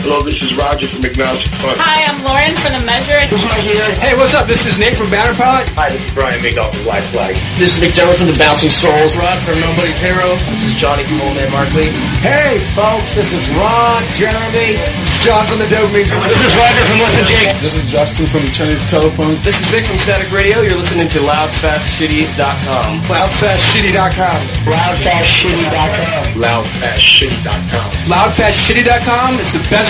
Hello, this is Roger from Agnostic Front. Hi, I'm Lauren from The Measure. Hey, what's up? This is Nate from Banner Pilot. Hi, this is Brian Magoff from White Flag. This is McDermott from the Bouncing Souls. Rod from Nobody's Hero. This is Johnny from Old Man Markley. Hey, folks, this is Ron, Jeremy, John from the Dopamines. This is Roger from Listen Jake. This is Justin from Chinese Telephone. This is Vic from Static Radio. You're listening to LoudFastShitty.com. Loudfastshitty.com. Loudfastshitty.com. Loudfastshitty.com. Loudfastshitty.com. It's the best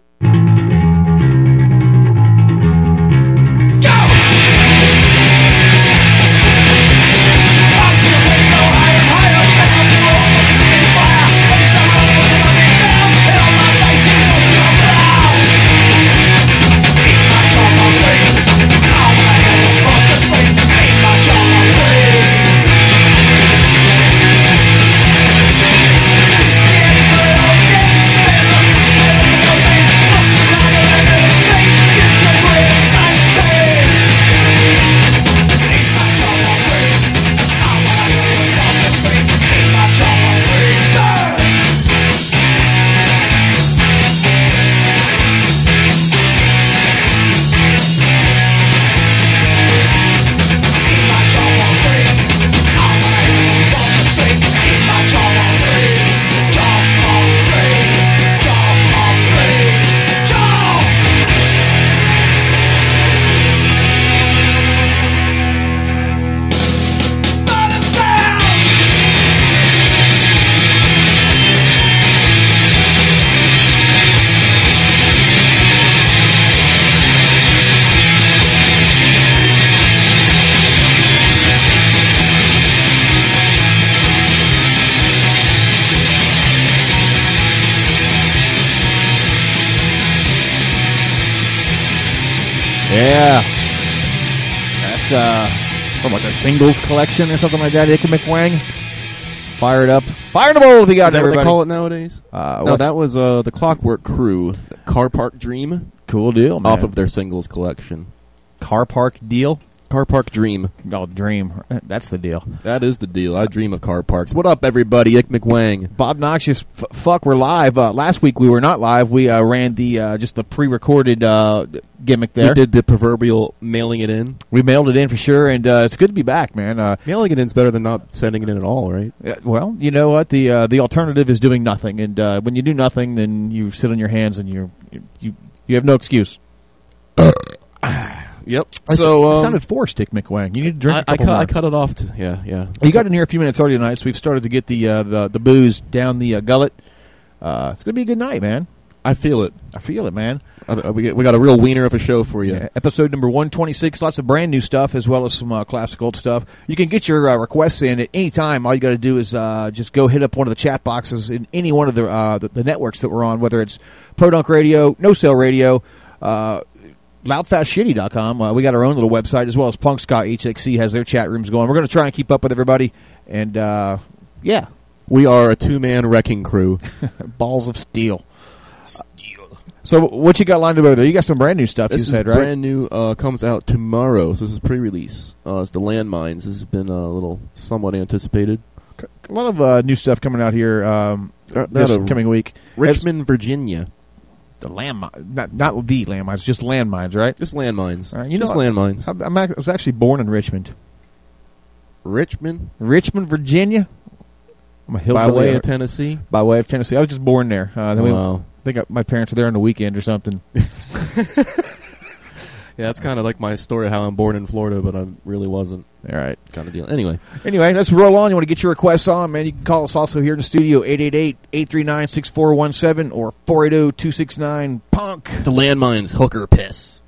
Singles collection or something like that. Icky McWang. Fire it up. Fire the bowl if you got Is that what everybody. they call it nowadays? Uh, no, that was uh, the Clockwork Crew, Car Park Dream. Cool deal, man. Off of their singles collection. Car Park Deal? Car Park Dream. Oh, Dream. That's the deal. That is the deal. I dream of car parks. What up, everybody? Ick McWang. Bob Noxious, f- fuck, we're live. Uh, last week we were not live. We uh, ran the uh, just the pre-recorded uh, gimmick there. We did the proverbial mailing it in. We mailed it in for sure, and uh, it's good to be back, man. Uh, Mailing it in is better than not sending it in at all, right? uh, well, you know what? The uh, the alternative is doing nothing, and uh, when you do nothing, then you sit on your hands and you you you have no excuse. Yep. I So, um, sounded forced, Dick McWang. You need to drink. I, I, cut. I cut it off. To, yeah, yeah. You got in here a few minutes early tonight, so we've started to get the uh, the the booze down the uh, gullet. Uh, it's gonna be a good night, man. I feel it. I feel it, man. We, got a real wiener of a show for you. Yeah, episode number 126. Lots of brand new stuff as well as some uh, classic old stuff. You can get your uh, requests in at any time. All you got to do is uh, just go hit up one of the chat boxes in any one of the, uh, the the networks that we're on, whether it's Pro Podunk Radio, No Sale Radio, uh, loudfastshitty.com. Uh, we got our own little website as well as Punk Ska HXC has their chat rooms going. We're going to try and keep up with everybody. And uh, yeah, We are a two-man wrecking crew. balls of steel. So what you got lined up over there? You got some brand new stuff. This you is said right? brand new. Uh, comes out tomorrow. So this is pre-release. Uh, it's the landmines. This has been uh, a little somewhat anticipated. a lot of uh, new stuff coming out here um, They're- this they're out of coming week. Richmond, Virginia. The landmine, not not the landmines, just landmines, right? Just landmines. Right, you Just know, landmines. I'm, I'm, I was actually born in Richmond, Richmond, Richmond, Virginia. I'm a by hillbilly. way of Tennessee. by way of Tennessee. I was just born there. Uh, then we, I think my parents were there on the weekend or something. Yeah, that's kind of like my story of how I'm born in Florida, but I really wasn't. All right. Kind of deal. Anyway, Anyway, let's roll on. You want to get your requests on, man? You can call us also here in the studio, 888-839-6417 or 480-269-PUNK. the landmines hooker piss.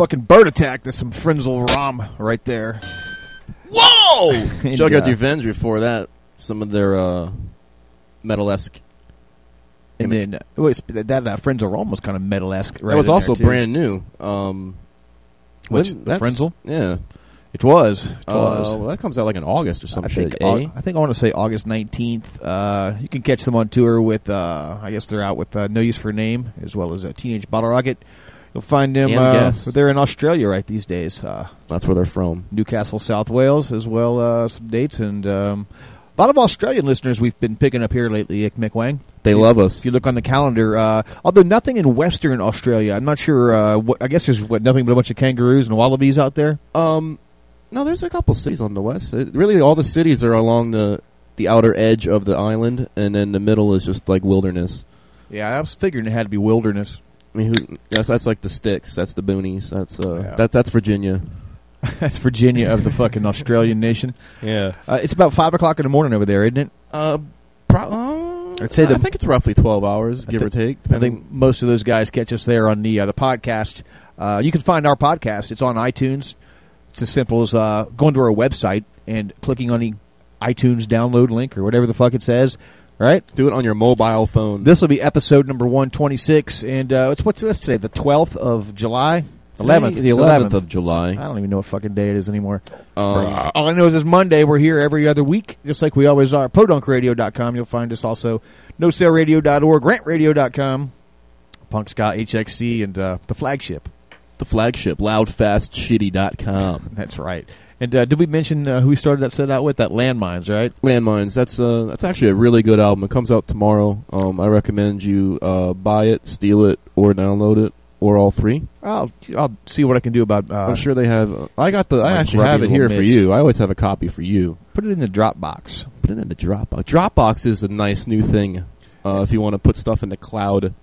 That's a motherfucking bird attack. That's some Frenzal Rhomb right there. Whoa! And, Jughead's uh, Revenge before that. Some of their uh, metal-esque. And then uh, wait, that, that uh, Frenzal Rhomb was kind of metal-esque. Right that was also brand new. Um, Which, the Frenzel? Yeah. It was. It Uh, was. well, that comes out like in August or something. I think, eh? Au- I think I want to say August 19th. Uh, you can catch them on tour with, uh, I guess they're out with uh, No Use for a Name, as well as uh, Teenage Bottle Rocket. You'll find them, uh, they're in Australia right these days. Uh, That's where they're from. Newcastle, South Wales, as well uh, some dates. And um, a lot of Australian listeners we've been picking up here lately, Ick McWang. They If- love us. If you look on the calendar, uh, although nothing in Western Australia, I'm not sure. Uh, what, I guess there's what, nothing but a bunch of kangaroos and wallabies out there. Um, no, there's a couple cities on the west. It, really, all the cities are along the the outer edge of the island, and then the middle is just like wilderness. Yeah, I was figuring it had to be wilderness. I mean, who, that's that's like the sticks. That's the boonies. That's uh, Yeah. that's that's Virginia. That's Virginia of the fucking Australian nation. Yeah. Uh, it's about five o'clock in the morning over there, isn't it? Uh, uh, I'd say I think it's roughly twelve hours, give or take. I think most of those guys catch us there on the uh, the podcast. Uh, you can find our podcast. It's on iTunes. It's as simple as uh, going to our website and clicking on the iTunes download link or whatever the fuck it says. Right? do it on your mobile phone. This will be episode number one twenty six, and uh, it's what's this today? The twelfth of July, eleventh, the eleventh of July. I don't even know what fucking day it is anymore. Um, All I know is it's Monday. We're here every other week, just like we always are. PodUnkRadio.com. You'll find us also. NoSaleRadio.org, GrantRadio.com, Punk Ska HXC, and uh, the flagship. the flagship, loudfastshitty.com. That's right. And uh, did we mention uh, who we started that set out with? That Landmines, right? Landmines. That's uh, that's actually a really good album. It comes out tomorrow. Um, I recommend you uh, buy it, steal it, or download it, or all three. I'll I'll see what I can do about. Uh, I'm sure they have. Uh, I got the. I actually have it here for you. I always have a copy for you. Put it in the Dropbox. Put it in the Dropbox. Dropbox is a nice new thing. Uh, if you want to put stuff in the cloud,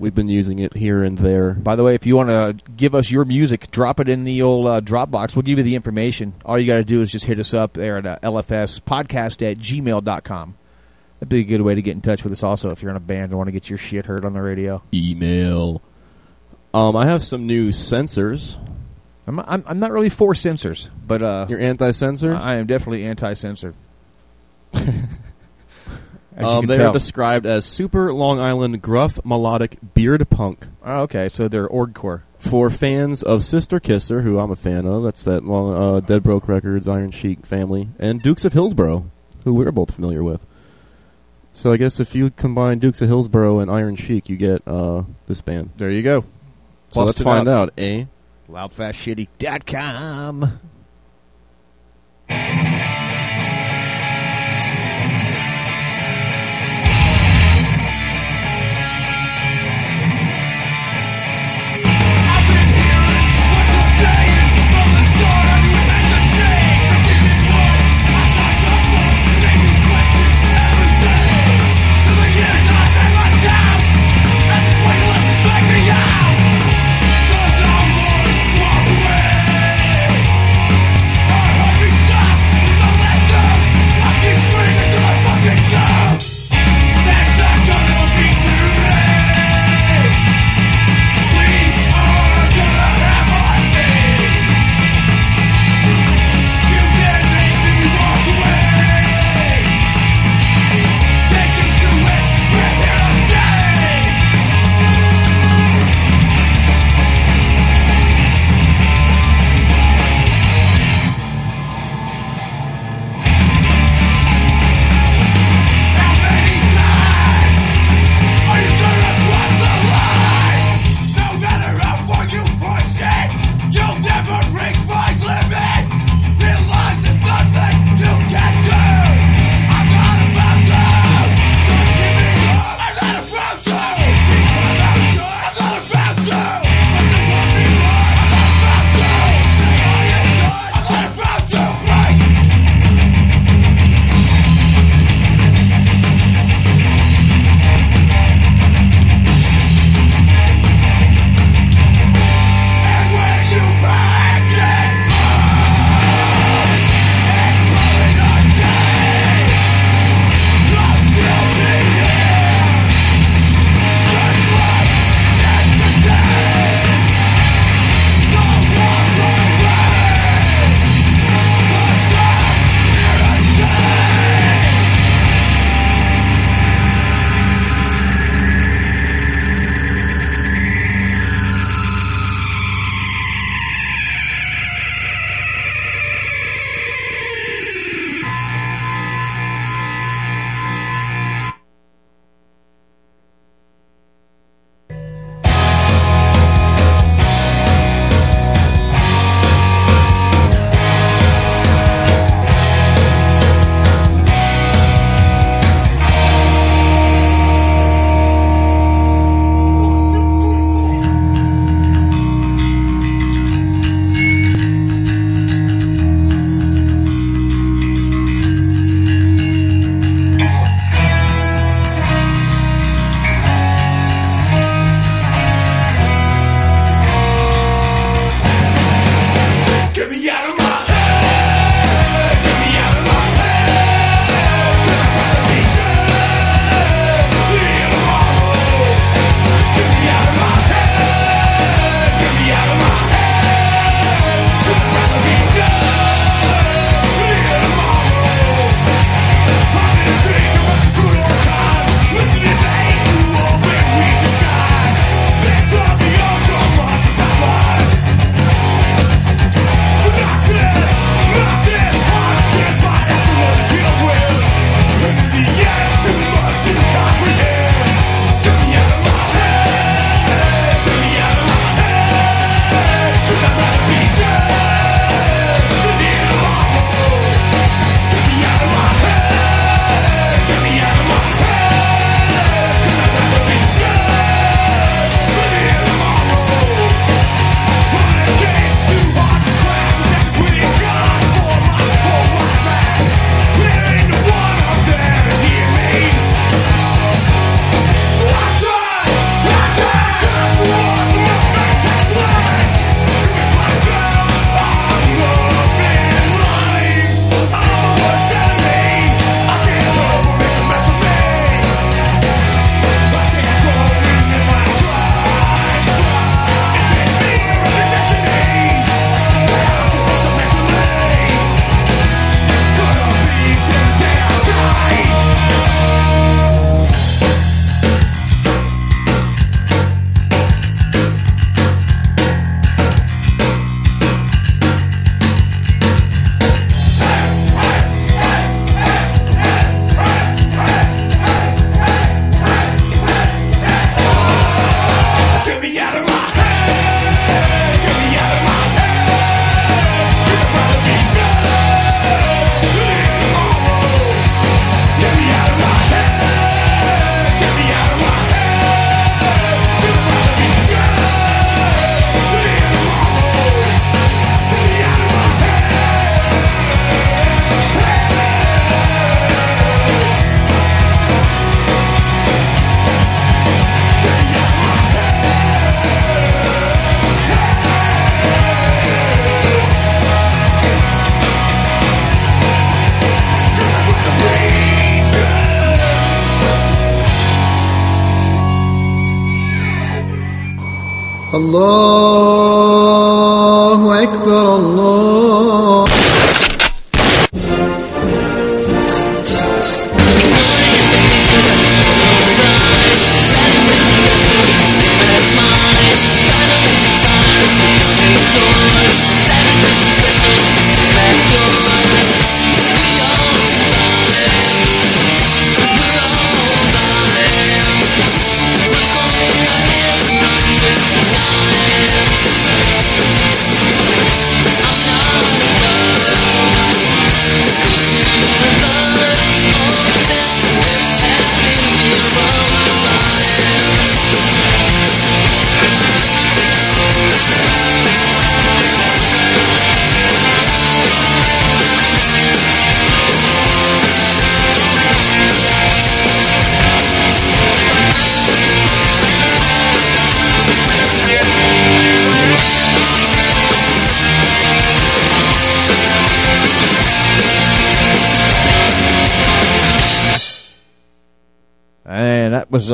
we've been using it here and there. By the way, if you want to give us your music, drop it in the old uh, Dropbox. We'll give you the information. All you got to do is just hit us up there at uh, lfspodcast at gmail.com. That'd be a good way to get in touch with us also if you're in a band and want to get your shit heard on the radio. Email. Um, I have some new sensors. I'm, I'm, I'm not really for censors, but uh, You're anti-sensors. I am definitely anti-censor. Um, they tell. are described as super Long Island gruff melodic beard punk. oh, okay, so they're orgcore. For fans of Sister Kisser, who I'm a fan of, that's that long uh, Dead Broke Records, Iron Chic family, and Dukes of Hillsborough, who we're both familiar with. So I guess if you combine Dukes of Hillsborough and Iron Chic, you get uh, this band. There you go. So let's find out. out, eh? Loudfastshitty.com.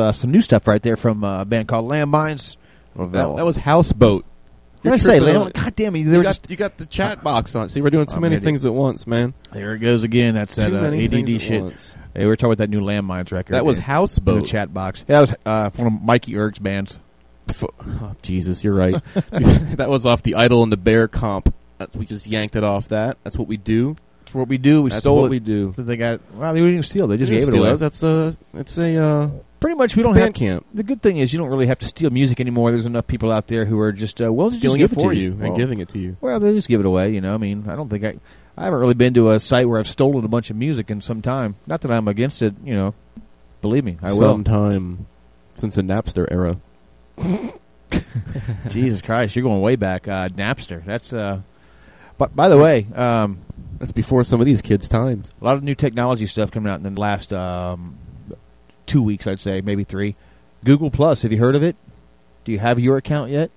uh, some new stuff right there from uh, a band called Landmines. That, that was Houseboat. What did I say? God damn it! You got, just you got the chat box on. See, we're doing too I'm many an idiot. things at once, man. there it goes again. That's that Too uh, many things ADD shit. once. Hey, we were talking about that new Landmines record. That was Houseboat. the chat box. Yeah, that was uh, one of Mikey Erg's bands. Oh, Jesus, you're right. that was off the Idol and the Bear comp. That's, we just yanked it off that. That's what we do. That's what we do. We That's stole what it. we do. They got. Well, they didn't steal. They just We gave it away. That's a. It's a. Uh, Pretty much, we it's don't have. Bandcamp. The good thing is you don't really have to steal music anymore. There's enough people out there who are just uh, well, just stealing give it for to you, Well, and giving it to you. Well, they just give it away. You know, I mean, I don't think I. I haven't really been to a site where I've stolen a bunch of music in some time. Not that I'm against it. You know, believe me, I will. Sometime since the Napster era. Jesus Christ, you're going way back. Uh, Napster. That's. uh But by the way, um, That's before some of these kids' times. a lot of new technology stuff coming out in the last um, two weeks, I'd say, maybe three. Google Plus. Have you heard of it? Do you have your account yet?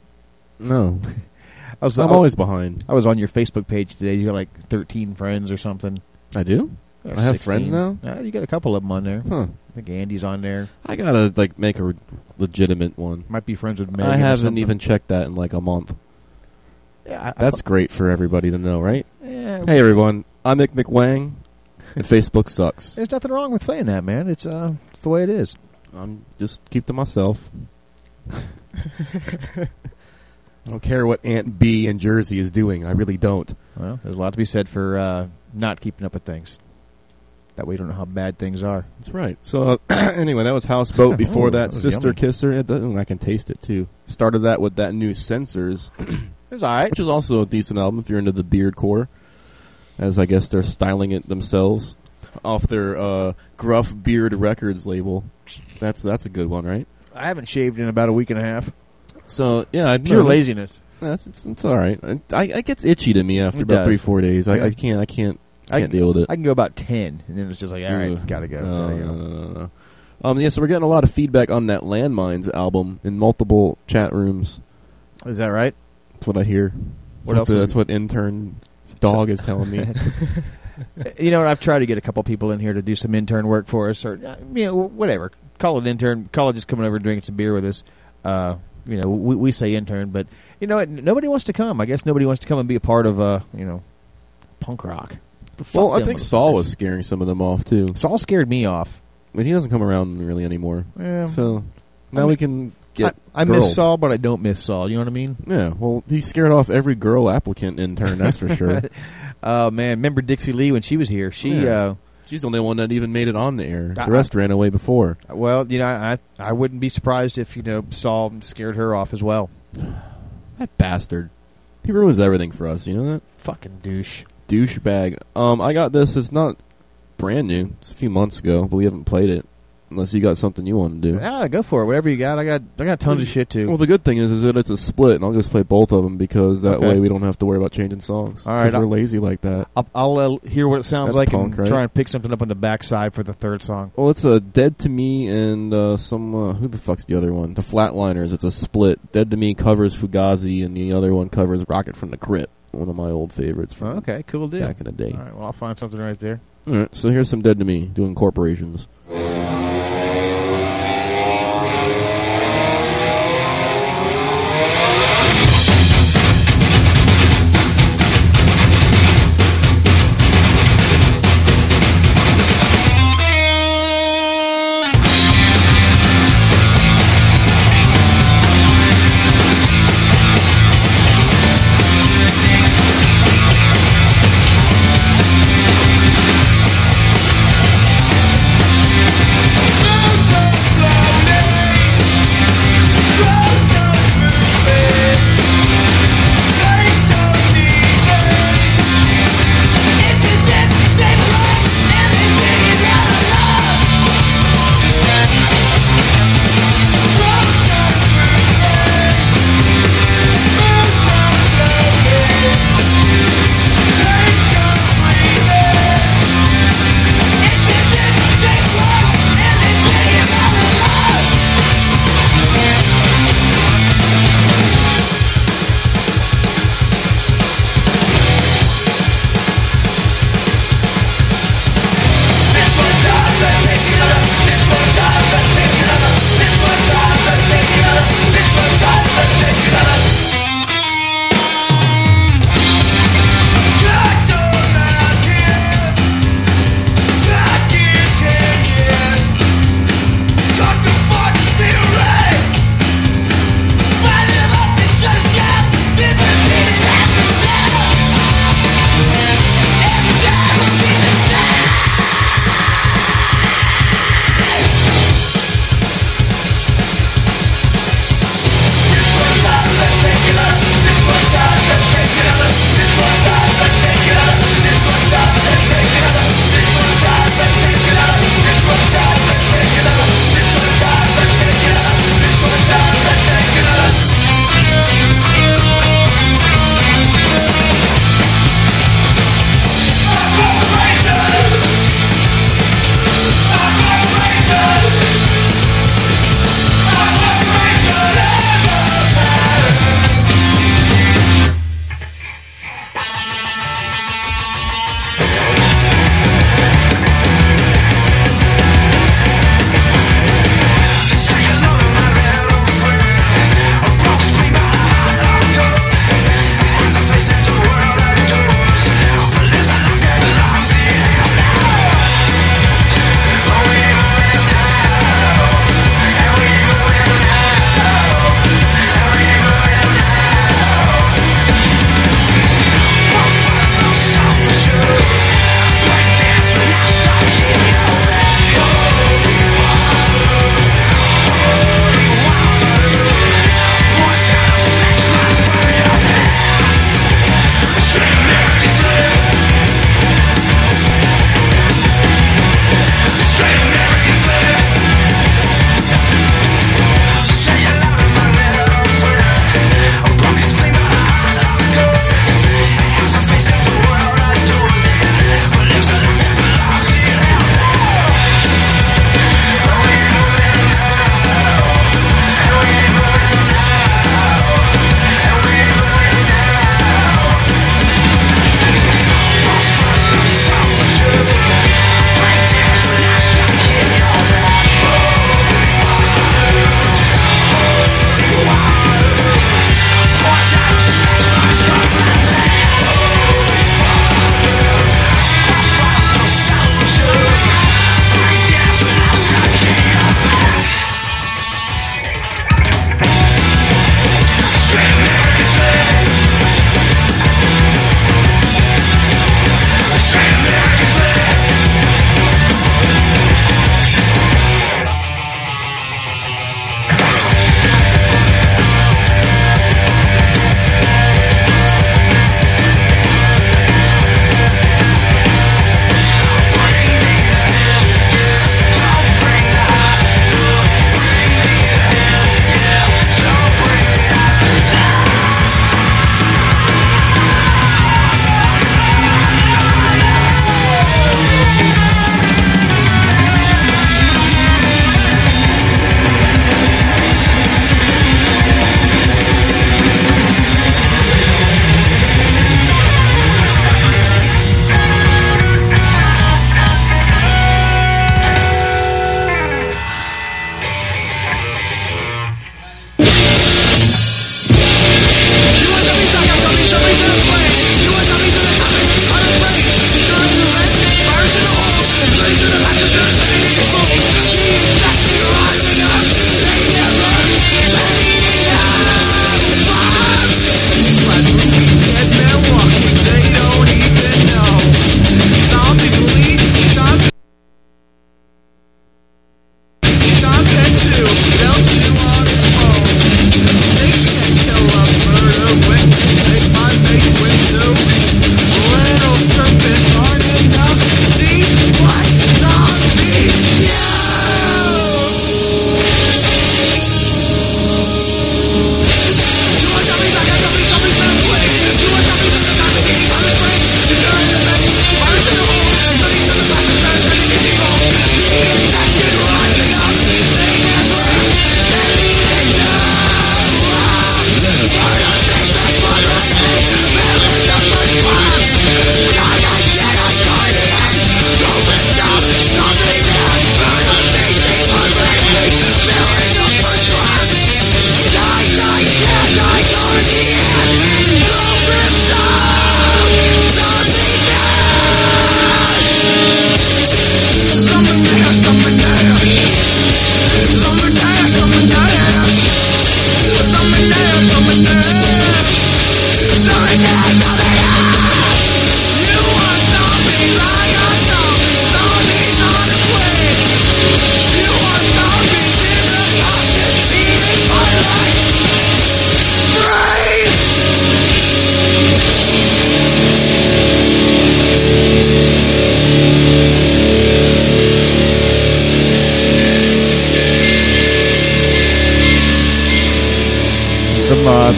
No, I was. I'm I- always behind. I was on your Facebook page today. You got like 13 friends or something. I do. Or I have 16. friends now? Uh, you got a couple of them on there. Huh. I think Andy's on there. I gotta like make a legitimate one. Might be friends with Megan. I haven't even checked that in like a month. Yeah, I- That's great for everybody to know, right? Yeah, Hey everyone, I'm Mick McWang, and Facebook sucks. There's nothing wrong with saying that, man. It's uh, it's the way it is. I'm just keep to myself. I don't care what Aunt B in Jersey is doing. I really don't. Well, there's a lot to be said for uh, not keeping up with things. That way, you don't know how bad things are. That's right. So uh, anyway, that was Houseboat. Before Ooh, that, that Sister yummy. Kisser. It doesn't, I can taste it too. Started that with that new Censors, It's all right. which is also a decent album if you're into the beard core, as I guess they're styling it themselves off their uh, Gruff Beard Records label. That's that's a good one, right? I haven't shaved in about a week and a half. So yeah, I Pure no, laziness. That's it's, it's all right. I, it gets itchy to me after It about does. three four days. I, Yeah. I can't I can't I- can't deal with it. I can go about ten, and then it's just like, all right, Ugh. gotta go. No, gotta go. no, no, no. Um, yeah, so we're getting a lot of feedback on that Landmines album in multiple chat rooms. Is that right? That's what I hear. What that's else What, that's what intern dog is telling me. you know, I've tried to get a couple people in here to do some intern work for us, or uh, you know, whatever. Call it intern. Call it just coming over and drinking some beer with us. Uh, you know, we, we say intern, but you know, nobody wants to come. I guess nobody wants to come and be a part of, uh, you know, punk rock. Fuck well, I think Saul motherfuckers. was scaring some of them off too, Saul scared me off. but he doesn't come around really anymore. Yeah. So now I we can get. I, I miss Saul, but I don't miss Saul. You know what I mean? Yeah, well, he scared off every girl applicant intern. That's for sure. Uh, man, remember Dixie Lee when she was here? She, Yeah. She's the only one that even made it on the air. I- The rest ran away before. uh, well, you know, I I wouldn't be surprised if you know Saul scared her off as well. That bastard. He ruins everything for us. You know that Fucking douche. douchebag. Um, I got this. It's not brand new. It's a few months ago, but we haven't played it. Unless you got something you want to do. Yeah, go for it. Whatever you got, I got. I got tons of shit too. Well, the good thing is, is that it's a split, and I'll just play both of them because that Okay. way we don't have to worry about changing songs. All right. we're I'll- lazy like that. I'll, I'll uh, hear what it sounds That's like punk, and right? try and pick something up on the backside for the third song. Well, it's a Dead to Me and uh, some uh, who the fuck's the other one? The Flatliners. It's a split. Dead to Me covers Fugazi, and the other one covers Rocket from the Crypt, one of my old favorites from okay, cool deal. back in the day. All right, well, I'll find something right there. All right, so here's some Dead to Me doing corporations.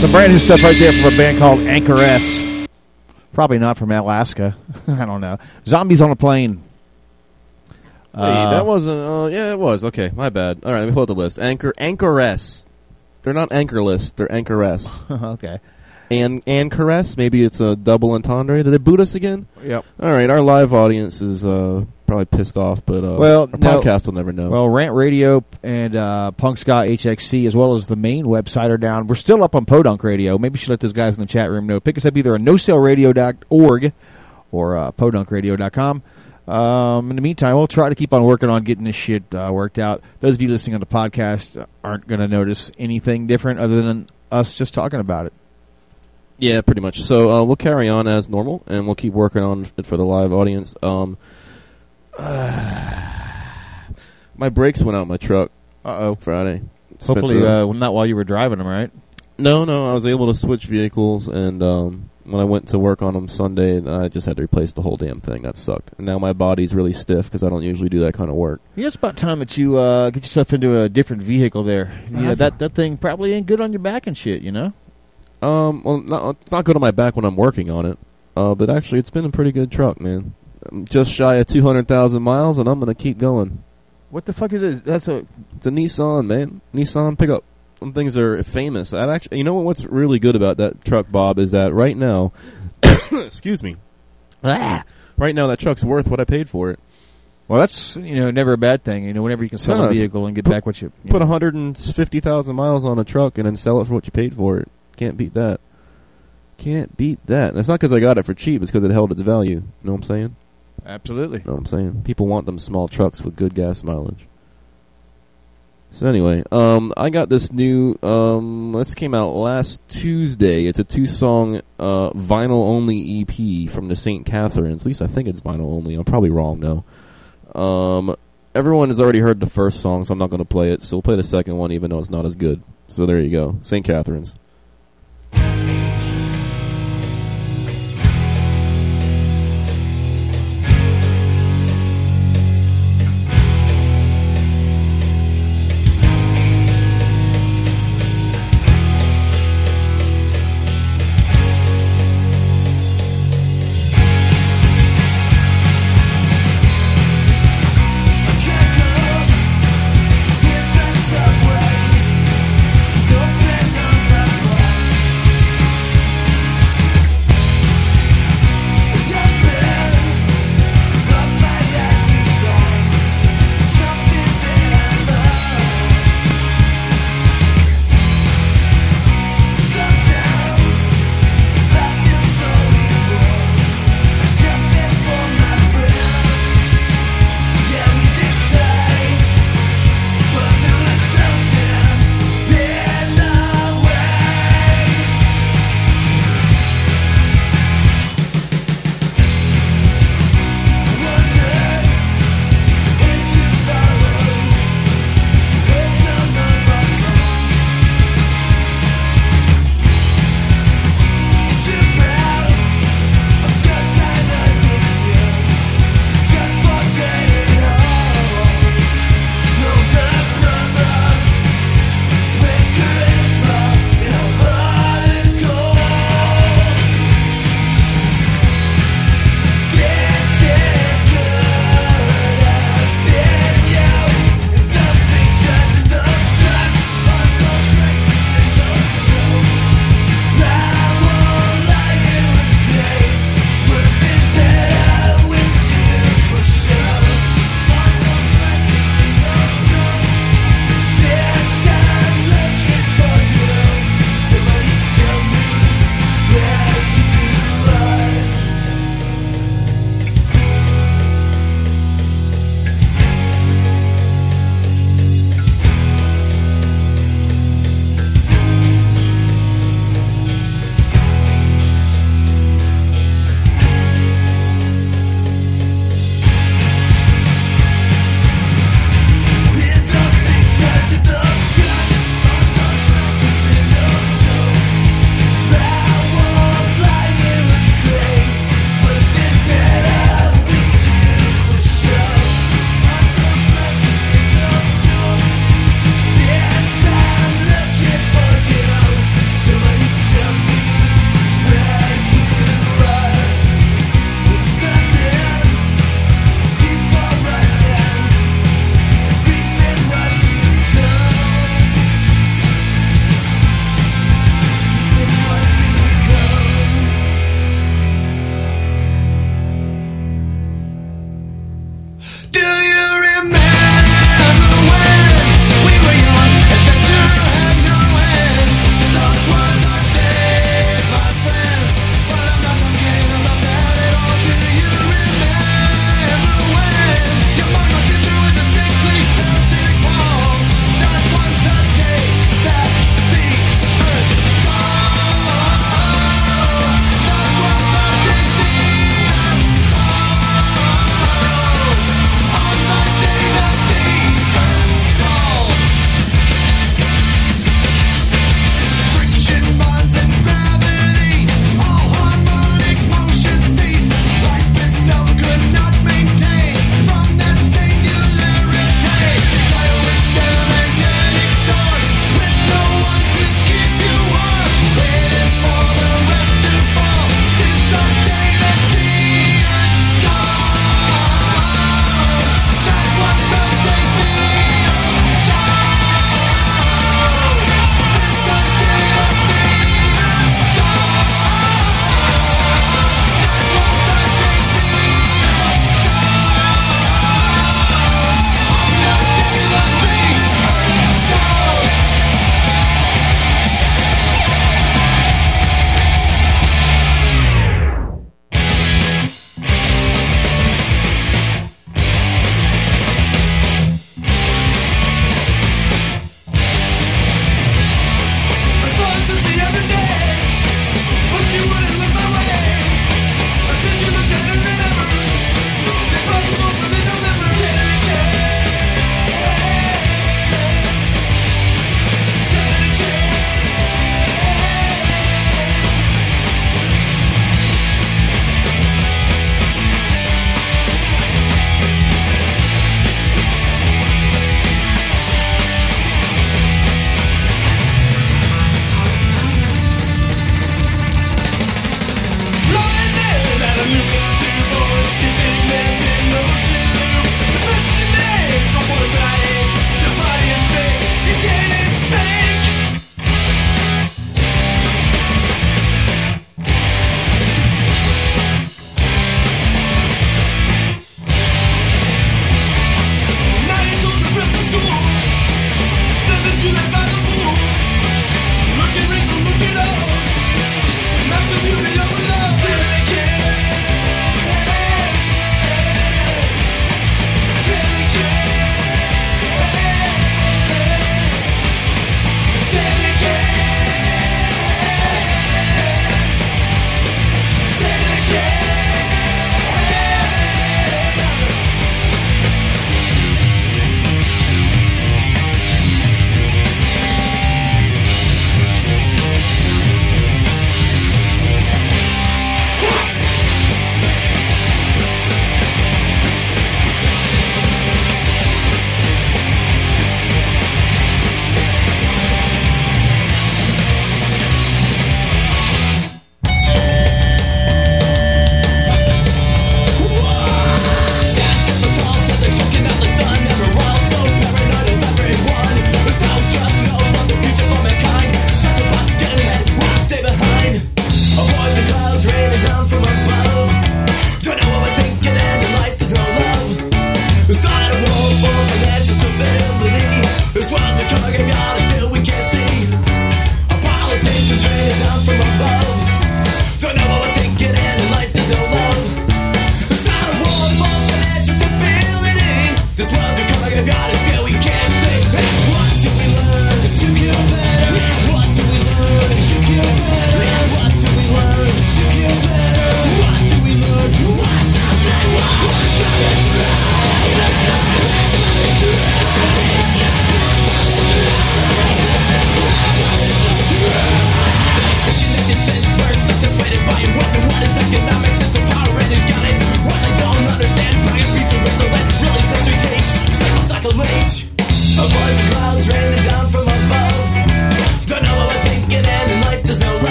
Some brand new stuff right there from a band called Anchor S. Probably not from Alaska. I don't know. Zombies on a plane. Hey, Uh, that wasn't. Uh, yeah, it was. Okay, my bad. All right, let me pull up the list. Anchor, Anchoress. They're not anchorless. They're Anchoress. okay. and and caress. Maybe it's a double entendre. Did they boot us again? Yep. All right, our live audience is uh, probably pissed off, but uh, Well, our no. podcast will never know. Well, Rant Radio and uh, Punk Ska HXC, as well as the main website, are down. We're still up on Podunk Radio. Maybe you should let those guys in the chat room know. Pick us up either on nosaleradio.org or uh, podunkradio.com. Um, in the meantime, we'll try to keep on working on getting this shit uh, worked out. Those of you listening on the podcast aren't going to notice anything different other than us just talking about it. Yeah, pretty much. So uh, we'll carry on as normal, and we'll keep working on it for the live audience. Um, my brakes went out in my truck. Uh oh. Friday. Spent Hopefully, the- uh, not while you were driving them, right? no, no, I was able to switch vehicles, and um, when I went to work on them Sunday, I just had to replace the whole damn thing. That sucked. And now my body's really stiff because I don't usually do that kind of work. You know, it's about time that you uh, get yourself into a different vehicle there. You know, that, that thing probably ain't good on your back and shit, you know? Um, well, not, it's not good on my back when I'm working on it. Uh, but actually, it's been a pretty good truck, man. I'm just shy of 200,000 miles, and I'm going to keep going. What the fuck is it? That's a It's a Nissan, man. Nissan pickup. Some things are famous. That actually, you know what, what's really good about that truck, Bob, is that right now, excuse me, ah, right now that truck's worth what I paid for it. well. That's you know never a bad thing. You know, whenever you can sell No, a vehicle and get put- back what you, you Put know. 150,000 miles on a truck and then sell it for what you paid for it. Can't beat that. Can't beat that. And it's not because I got it for cheap. It's because it held its value. You know what I'm saying? Absolutely. know what I'm saying? People want them small trucks with good gas mileage. So anyway, um, I got this new. Um, this came out last Tuesday. It's a two-song uh, vinyl-only EP from the St. Catharines. At least I think it's vinyl-only. I'm probably wrong though. Um, everyone has already heard the first song, so I'm not going to play it. So we'll play the second one, even though it's not as good. So there you go, St. Catharines.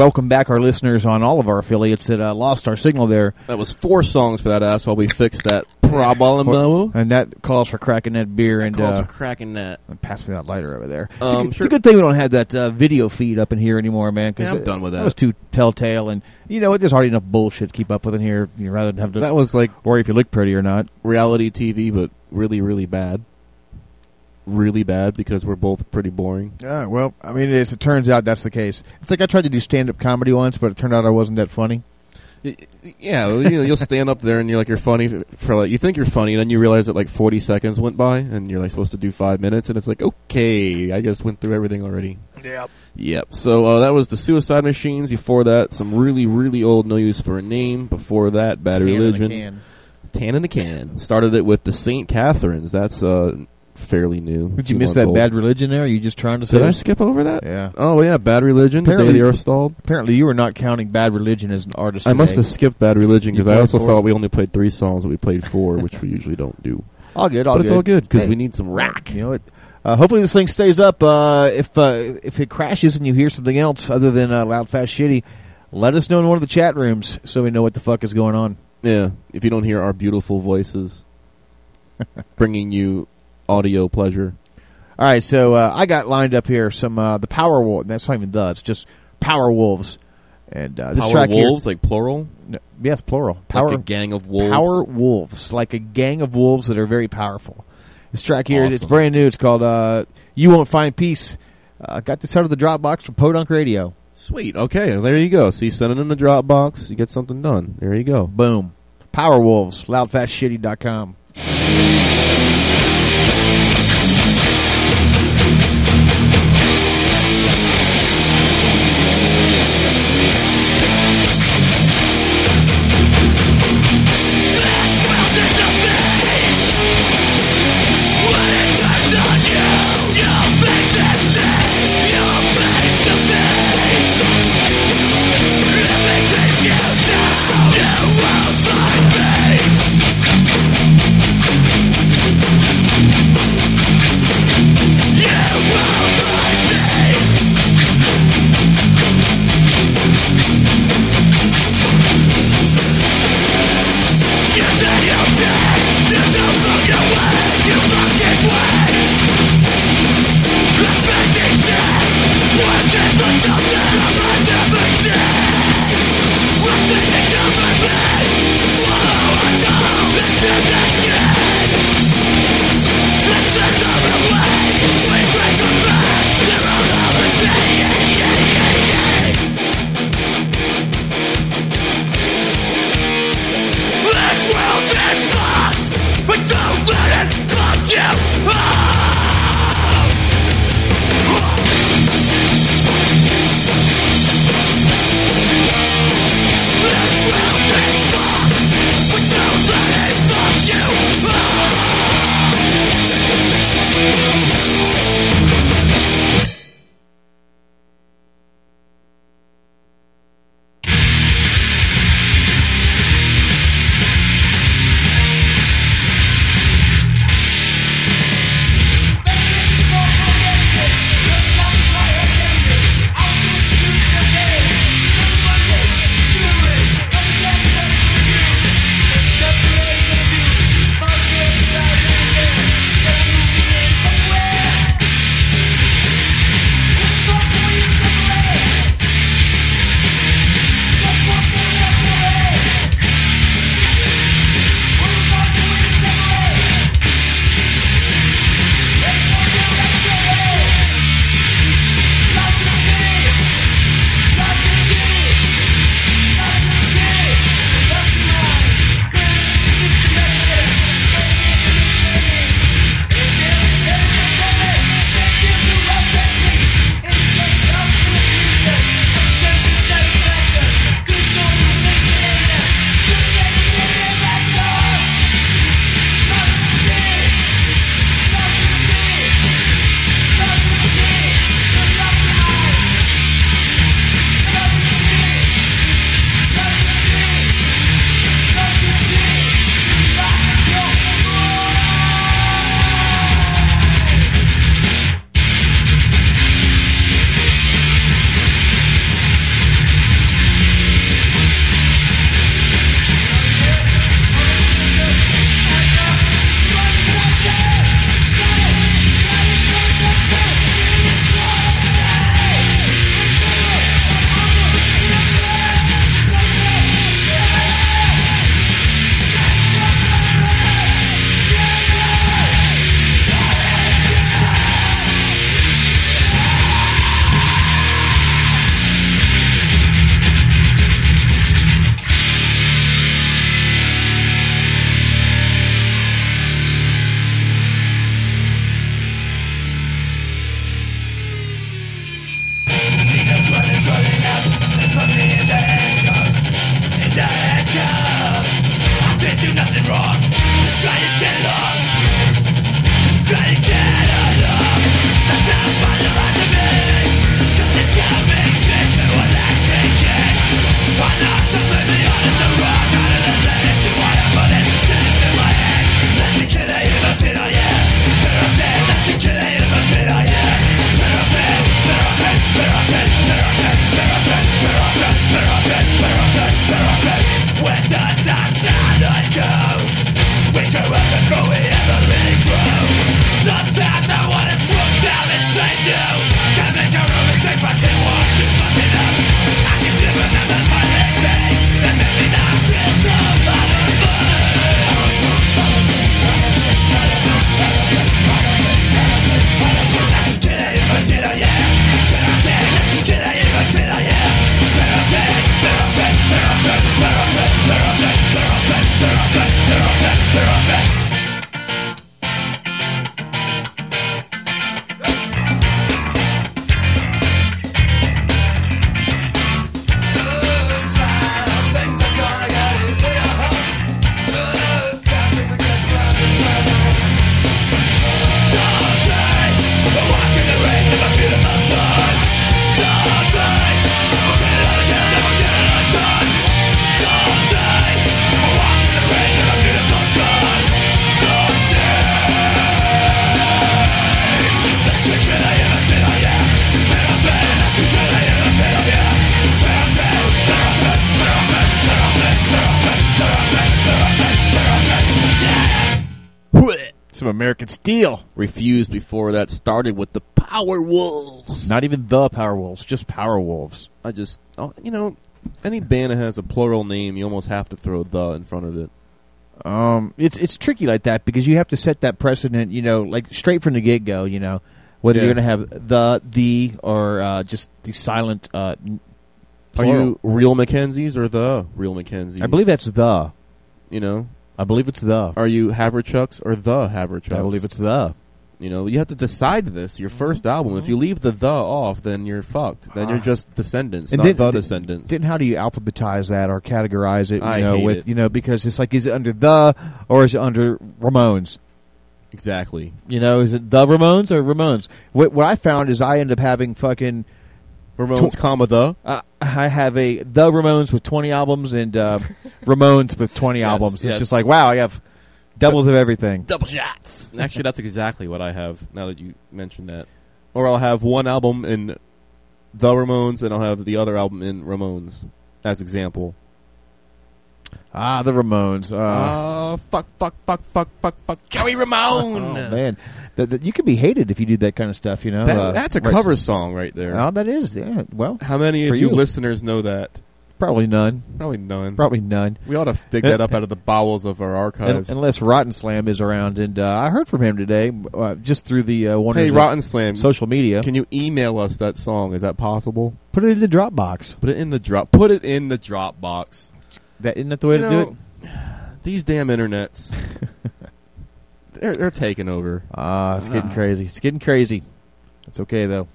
Welcome back our listeners on all of our affiliates that uh, lost our signal there. That was four songs for that ass while we fixed that problem. And that calls for cracking that beer and Calls uh, for cracking that. pass me that lighter over there. Um, it's, a, it's sure. a good thing we don't have that uh, video feed up in here anymore, man. 'cause Yeah, I'm it- done with that. That was too telltale, and you know what? There's already enough bullshit to keep up with in here. You rather than have to That was like worry if you look pretty or not. reality TV, but really, really bad. Really bad because we're both pretty boring. Yeah, well, I mean, it's, it turns out that's the case. It's like I tried to do stand up comedy once, but it turned out I wasn't that funny. Yeah, you know, you'll stand up there and you're like you're funny for, for like you think you're funny, and then you realize that like 40 seconds went by, and you're like supposed to do five minutes, and it's like okay, I just went through everything already. Yep. Yep. So uh, that was the Suicide Machines. Before that, some really, really old No Use for a Name. Before that, Bad Religion. Tan in the Can. Started it with the St. Catharines. That's uh, fairly new. Did you miss that old. bad religion there? Are you just trying to say? Did I skip over that? Yeah. Oh yeah, Bad Religion. The Apparently- day the Earth stalled. Apparently, you were not counting Bad Religion as an artist. I must have skipped Bad Religion because I also four? thought we only played three songs, but we played four, which we usually don't do. All good. All but good. it's all good because Hey. we need some rack. You know what? Uh, hopefully this thing stays up. Uh, if uh, if it crashes and you hear something else other than uh, loud, fast, shitty, let us know in one of the chat rooms so we know what the fuck is going on. Yeah, if you don't hear our beautiful voices bringing you audio pleasure. All right, so uh, I got lined up here some uh, the Power Wolf. That's not even the. It's just Power Wolves. And uh, this Power track here- like plural. No, yes, plural. Power like a gang of wolves. Power wolves, like a gang of wolves that are very powerful. This track here, it's brand new. It's called uh, "You Won't Find Peace." Uh, got this out of the Dropbox from Podunk Radio. Sweet. Okay, there you go. See, send it in the Dropbox. You get something done. There you go. Boom. Power Wolves. Loudfastshitty.com. American Steel. Refused before that started with the Power Wolves. Not even the Power Wolves, just Power Wolves. I just, oh, you know, any band that has a plural name, you almost have to throw the in front of it. Um, it's it's tricky like that because you have to set that precedent, you know, like straight from the get go, you know, whether Yeah. you're going to have the, the, or uh, just the silent. Uh, Are you real McKenzies or the real McKenzies? I believe that's the. You know, I believe it's the. are you Haverchucks or the Haverchucks? I believe it's the. You know, you have to decide this. Your first album. If you leave the the off, then you're fucked. Then you're just Descendents, And not then- the Descendents. Then how do you alphabetize that or categorize it? You I know, hate with it. you know because it's like is it under the or is it under Ramones? exactly. You know, is it the Ramones or Ramones? What what I found is I end up having fucking. Ramones, comma the. Uh, I have a the Ramones with twenty albums and uh, Ramones with twenty Yes, albums. It's yes. just like wow, I have doubles of everything. double shots. Actually, that's exactly what I have. Now that you mentioned that, or I'll have one album in the Ramones, and I'll have the other album in Ramones as example. Ah, the Ramones. Uh, Ah, fuck, fuck, fuck, fuck, fuck, fuck, Joey Ramone. oh man, that, that, you can be hated if you do that kind of stuff. You know, That- Uh, that's a right. cover song right there. Oh, that is. Yeah. Well, How many of you, you. listeners know that? probably none. Probably none. Probably none. We ought to dig that up out of the bowels of our archives. unless Rotten Slam is around, and uh, I heard from him today, uh, just through the uh, wonders hey, Rotten Slam, social media. can you email us that song? Is that possible? Put it in the Dropbox. Put it in the drop. Put it in the Dropbox. That isn't that the way You to know, do it? These damn internets. they're they're taking over. Ah, it's getting crazy. It's getting crazy. It's okay though.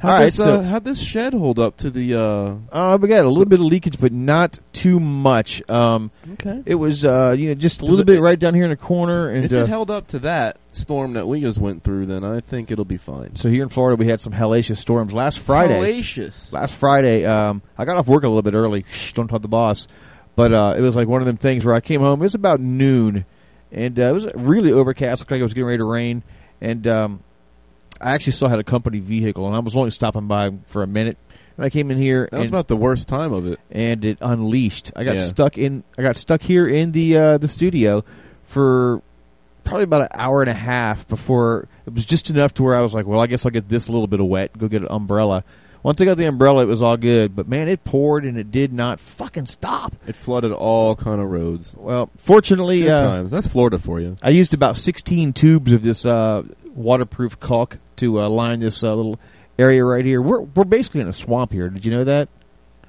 How All right, this, so- uh, how'd this shed hold up to the? uh Uh, we got a little bit of leakage, but not too much. Um, Okay. it was uh, you know just a little it- bit right down here in the corner, and If uh, it held up to that storm that we just went through, then I think it'll be fine. so here in Florida we had some hellacious storms last Friday. Hellacious. last Friday, um, I got off work a little bit early. Shh, don't tell the boss. But uh, it was like one of them things where I came home. It was about noon, and uh, it was really overcast. Looked like it was getting ready to rain. And um, I actually still had a company vehicle, and I was only stopping by for a minute. And I came in here, That was about the worst time of it. and it unleashed. I got Yeah. stuck in. I got stuck here in the uh, the studio for probably about an hour and a half before it was just enough to where I was like, well, I guess I'll get this little bit of wet. Go get an umbrella. Once I got the umbrella, it was all good. But man, it poured and it did not fucking stop. It flooded all kind of roads. Well, fortunately, uh, times. That's Florida for you. I used about 16 tubes of this uh, waterproof caulk to uh, line this uh, little area right here. We're we're basically in a swamp here. Did you know that?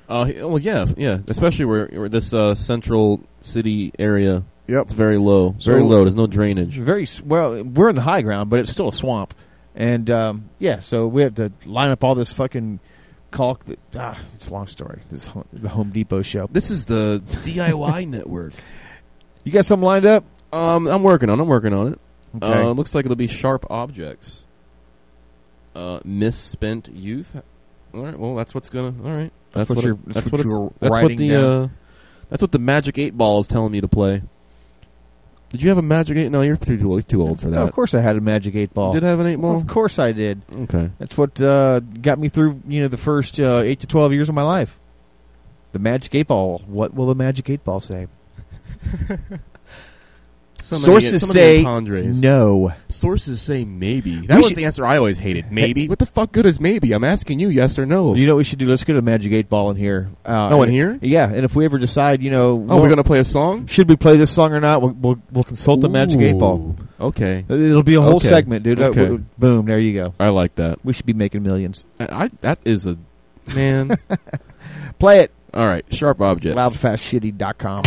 Uh, well, yeah, yeah. Especially where, where this uh, central city area. Yep. It's very low. Very So- low. There's no drainage. Very well. We're in the high ground, but it's still a swamp. And um, yeah, so we have to line up all this fucking caulk. That, ah, it's a long story. This ho- the Home Depot show. This is the DIY network. You got something lined up? Um, I'm working on. it. I'm working on it. Okay. Uh, looks like it'll be sharp objects. Uh, misspent youth. All right. Well, that's what's gonna. All right. That's That's, what what. you're- that's that's what what. you it's- were that's what writing the. Uh, that's what the Magic Eight Ball is telling me to play. Did you have a Magic Eight? No, you're too too old, too old for that. of course, I had a Magic Eight Ball. You did have an eight ball. Of course, I did. Okay. That's what uh, got me through. You know, the first uh, eight to twelve years of my life. The Magic Eight Ball. What will the Magic Eight Ball say? So many- Sources so many say entendres. no. Sources say maybe. That We was the answer I always hated. Maybe. what the fuck good is maybe? I'm asking you, yes or no. You know what we should do? Let's get a Magic Eight Ball in here. Uh, Oh, in here? Yeah, and if we ever decide, you know, oh, we're gonna play a song. should we play this song or not? We'll we'll, we'll consult the Magic Eight Ball. Okay, It'll be a whole Okay. segment, dude. Uh, Okay. w- boom, there you go. I like that. We should be making millions. I, I that is a man. Play it. All right, sharp objects. Loudfastshitty.com.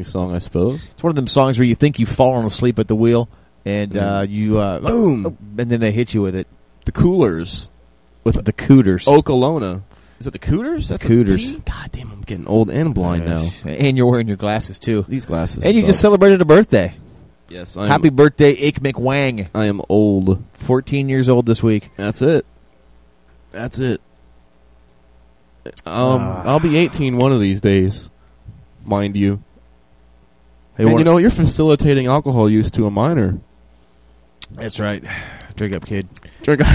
interesting song, I suppose. It's one of them songs where you think you've fallen asleep at the wheel, and uh, you uh, Boom. and then they hit you with it. The Coolers with The Cooters. Okolona. Is it the Cooters? That's a Cooters. T? God damn, I'm getting old and blind now. and you're wearing your glasses too. These glasses. And you suck. just celebrated a birthday. yes. I'm, Happy birthday, Ike McWang. I am old. 14 years old this week. That's it. That's it. Um, Ah. I'll be 18 one of these days, mind you. Hey, and you know, you're facilitating alcohol use to a minor. That's right. Drink up, kid. Drink.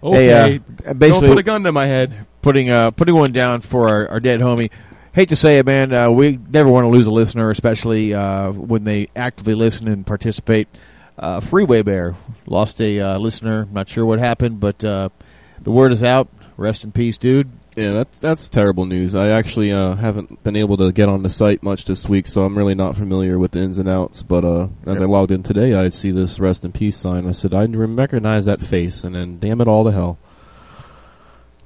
Hey, okay. uh, basically, Don't put a gun to my head. putting uh, putting one down for our, our dead homie. Hate to say it, man. Uh, we never want to lose a listener, especially uh, when they actively listen and participate. Uh, Freeway Bear lost a uh, listener. Not sure what happened, but uh, the word is out. Rest in peace, dude. Yeah, that's that's terrible news. I actually uh, haven't been able to get on the site much this week, so I'm really not familiar with the ins and outs. But uh, as I logged in today, I see this rest in peace sign. I said I recognize that face, and then damn it all to hell.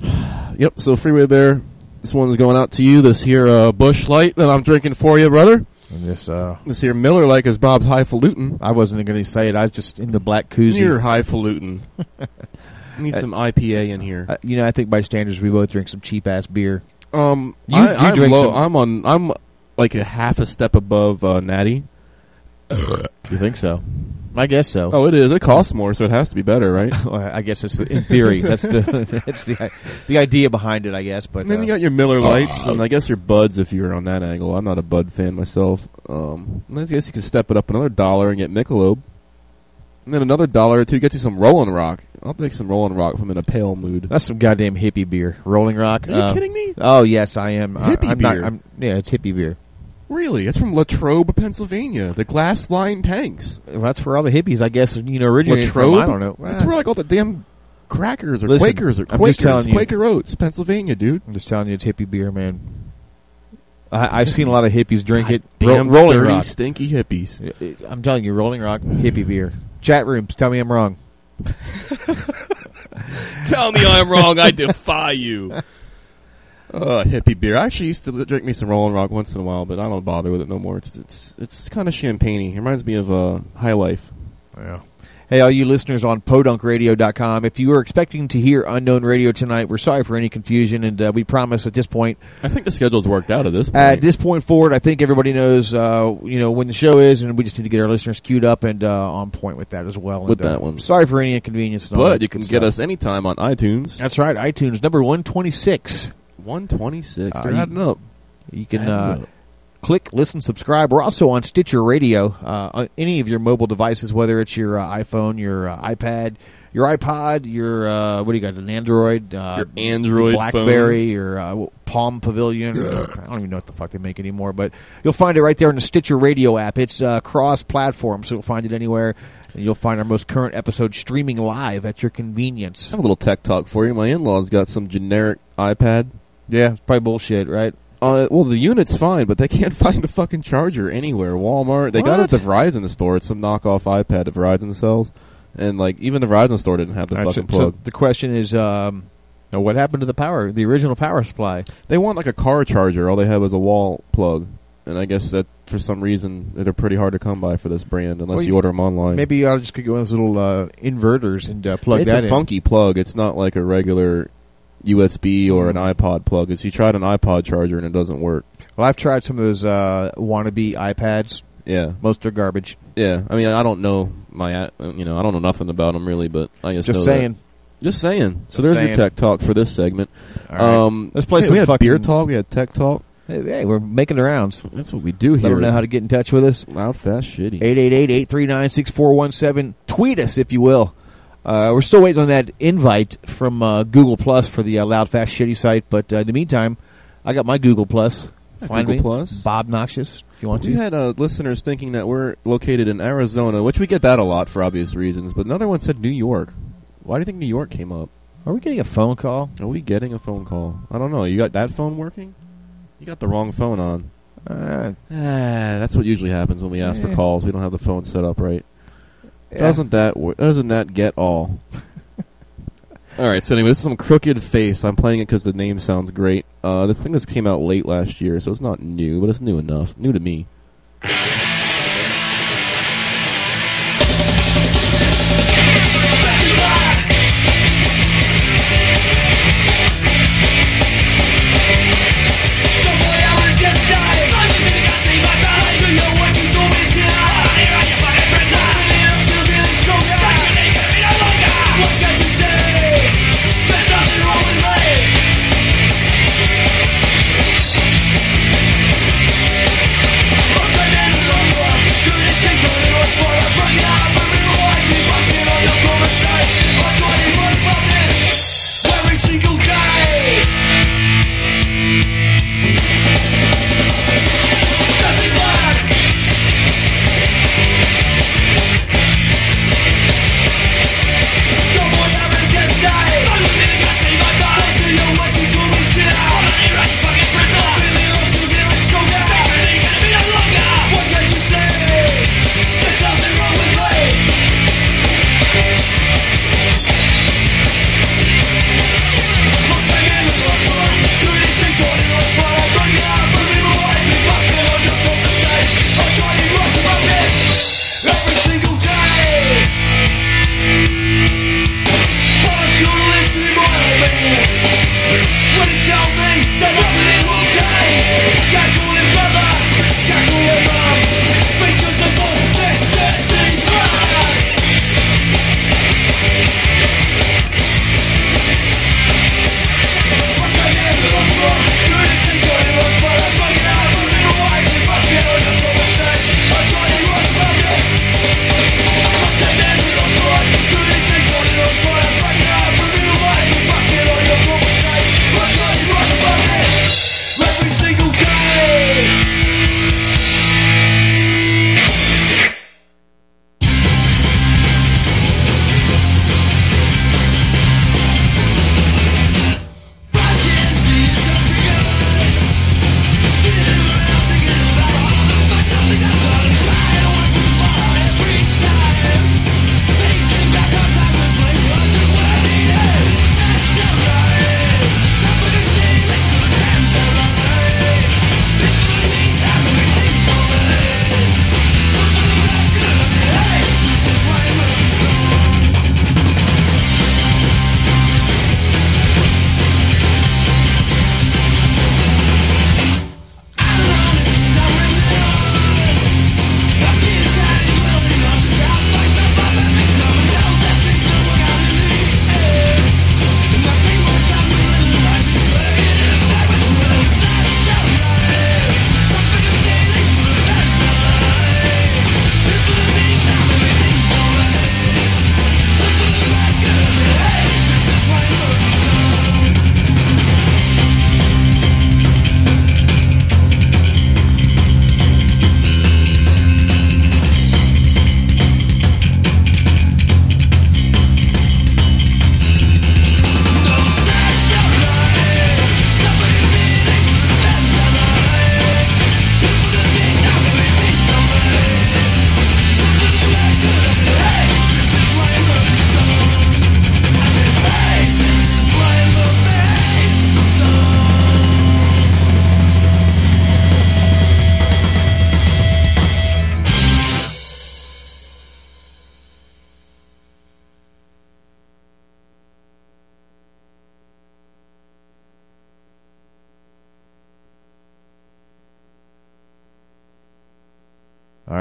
yep. So Freeway Bear, this one's going out to you. This here uh, Busch Light that I'm drinking for you, brother. And this, uh, This here Miller like is Bob's highfalutin. I wasn't going to say it. I was just in the black koozie. You're highfalutin. Need some IPA in here. Uh, you know, I think by standards, we both drink some cheap ass beer. Um, You- I, you I'm drink low. some- I'm on. I'm like a half a step above uh, Natty. You think so? I guess so. Oh, it is. It costs more, so it has to be better, right? Well, I guess it's in theory. That's the that's the the idea behind it, I guess. But and then uh, you got your Miller Lights, and I guess your Buds if you're on that angle. I'm not a Bud fan myself. Um, I guess you can step it up another dollar and get Michelob. And then another dollar or two gets you some Rolling Rock. I'll take some Rolling Rock if I'm in a pale mood. that's some goddamn hippie beer. Rolling Rock. Are you uh, kidding me? Oh yes, I am. I- Hippie I'm not. beer. I'm, yeah, it's hippie beer. Really? It's from Latrobe, Pennsylvania. The glass line tanks. Well, that's where all the hippies, I guess, you know, originally. Latrobe? from. I don't know. That's where like all the damn crackers or Listen, Quakers or I'm just Quakers, telling you. Quaker Oats, Pennsylvania, dude. I'm just telling you, it's hippie beer, man. I, I've seen a lot of hippies drink it. Damn Ro- Rolling dirty, Rock. stinky hippies. I'm telling you, Rolling Rock hippie beer. Chat rooms, tell me I'm wrong. Tell me I'm wrong. I defy you. Uh, hippie beer. I actually used to drink me some Rolling Rock once in a while, but I don't bother with it no more. It's it's it's kind of champagne-y. It reminds me of uh, High Life. Yeah. Hey, all you listeners on podunkradio.com, if you were expecting to hear Unknown Radio tonight, we're sorry for any confusion, and uh, we promise at this point, I think the schedule's worked out at this point. at this point forward, I think everybody knows, uh, you know, when the show is, and we just need to get our listeners queued up and uh, on point with that as well. With and, uh, that one. Sorry for any inconvenience. but you can get stuff. us anytime on iTunes. That's right, iTunes number one twenty six. 126. Uh, They're you- adding up. You can Adding uh, up. Click, listen, subscribe. We're also on Stitcher Radio, uh, on any of your mobile devices, whether it's your uh, iPhone, your uh, iPad, your iPod, your uh, what do you got? An Android, uh, Your Android BlackBerry, your uh, Palm Pavilion. or- I don't even know what the fuck they make anymore, but you'll find it right there in the Stitcher Radio app. It's uh, cross-platform, so you'll find it anywhere. And you'll find our most current episode streaming live at your convenience. I have a little tech talk for you. My in-laws got some generic iPad. Yeah, it's probably bullshit, right? Uh, well, the unit's fine, but they can't find a fucking charger anywhere. Walmart, they got it at the Verizon store. It's some knockoff iPad that Verizon sells, and like even the Verizon store didn't have the right, fucking so, so plug. the question is, um, what happened to the power, the original power supply? They want like a car charger. All they had was a wall plug. and I guess that for some reason they're pretty hard to come by for this brand unless Well, you you- order them online. Maybe I'll just get one of those little uh, inverters and uh, plug it's that a in. funky plug. It's not like a regular USB or an iPod plug. is you tried an iPod charger and it doesn't work. Well, I've tried some of those uh, wannabe iPads. Yeah, Most are garbage. yeah. I mean, I don't know my, uh, you know, I don't know nothing about them really, but I just Just saying. That. Just saying. So Just there's saying. your tech talk for this segment. Right. Um, Let's play hey, some We had beer talk. We had tech talk. Hey, hey, we're making the rounds. That's what we do here. Let them know how to get in touch with us. Loud, fast, shitty. 888-839-6417. Tweet us, if you will. Uh, we're still waiting on that invite from uh, Google Plus for the uh, Loud Fast Shitty site, but uh, in the meantime, I got my Google Plus. Find Google me, Plus. Bob Noxious, if you want We to. had uh, listeners thinking that we're located in Arizona, which we get that a lot for obvious reasons. But another one said New York. Why do you think New York came up? Are we getting a phone call? Are we getting a phone call? I don't know. You got that phone working? You got the wrong phone on. Uh, Ah, that's what usually happens when we ask for Eh. calls. We don't have the phone set up right. Yeah. Doesn't that wor- doesn't that get all? all right. So anyway, this is some crooked face. I'm playing it because the name sounds great. Uh, the thing this came out late last year, so it's not new, but it's new enough. New to me.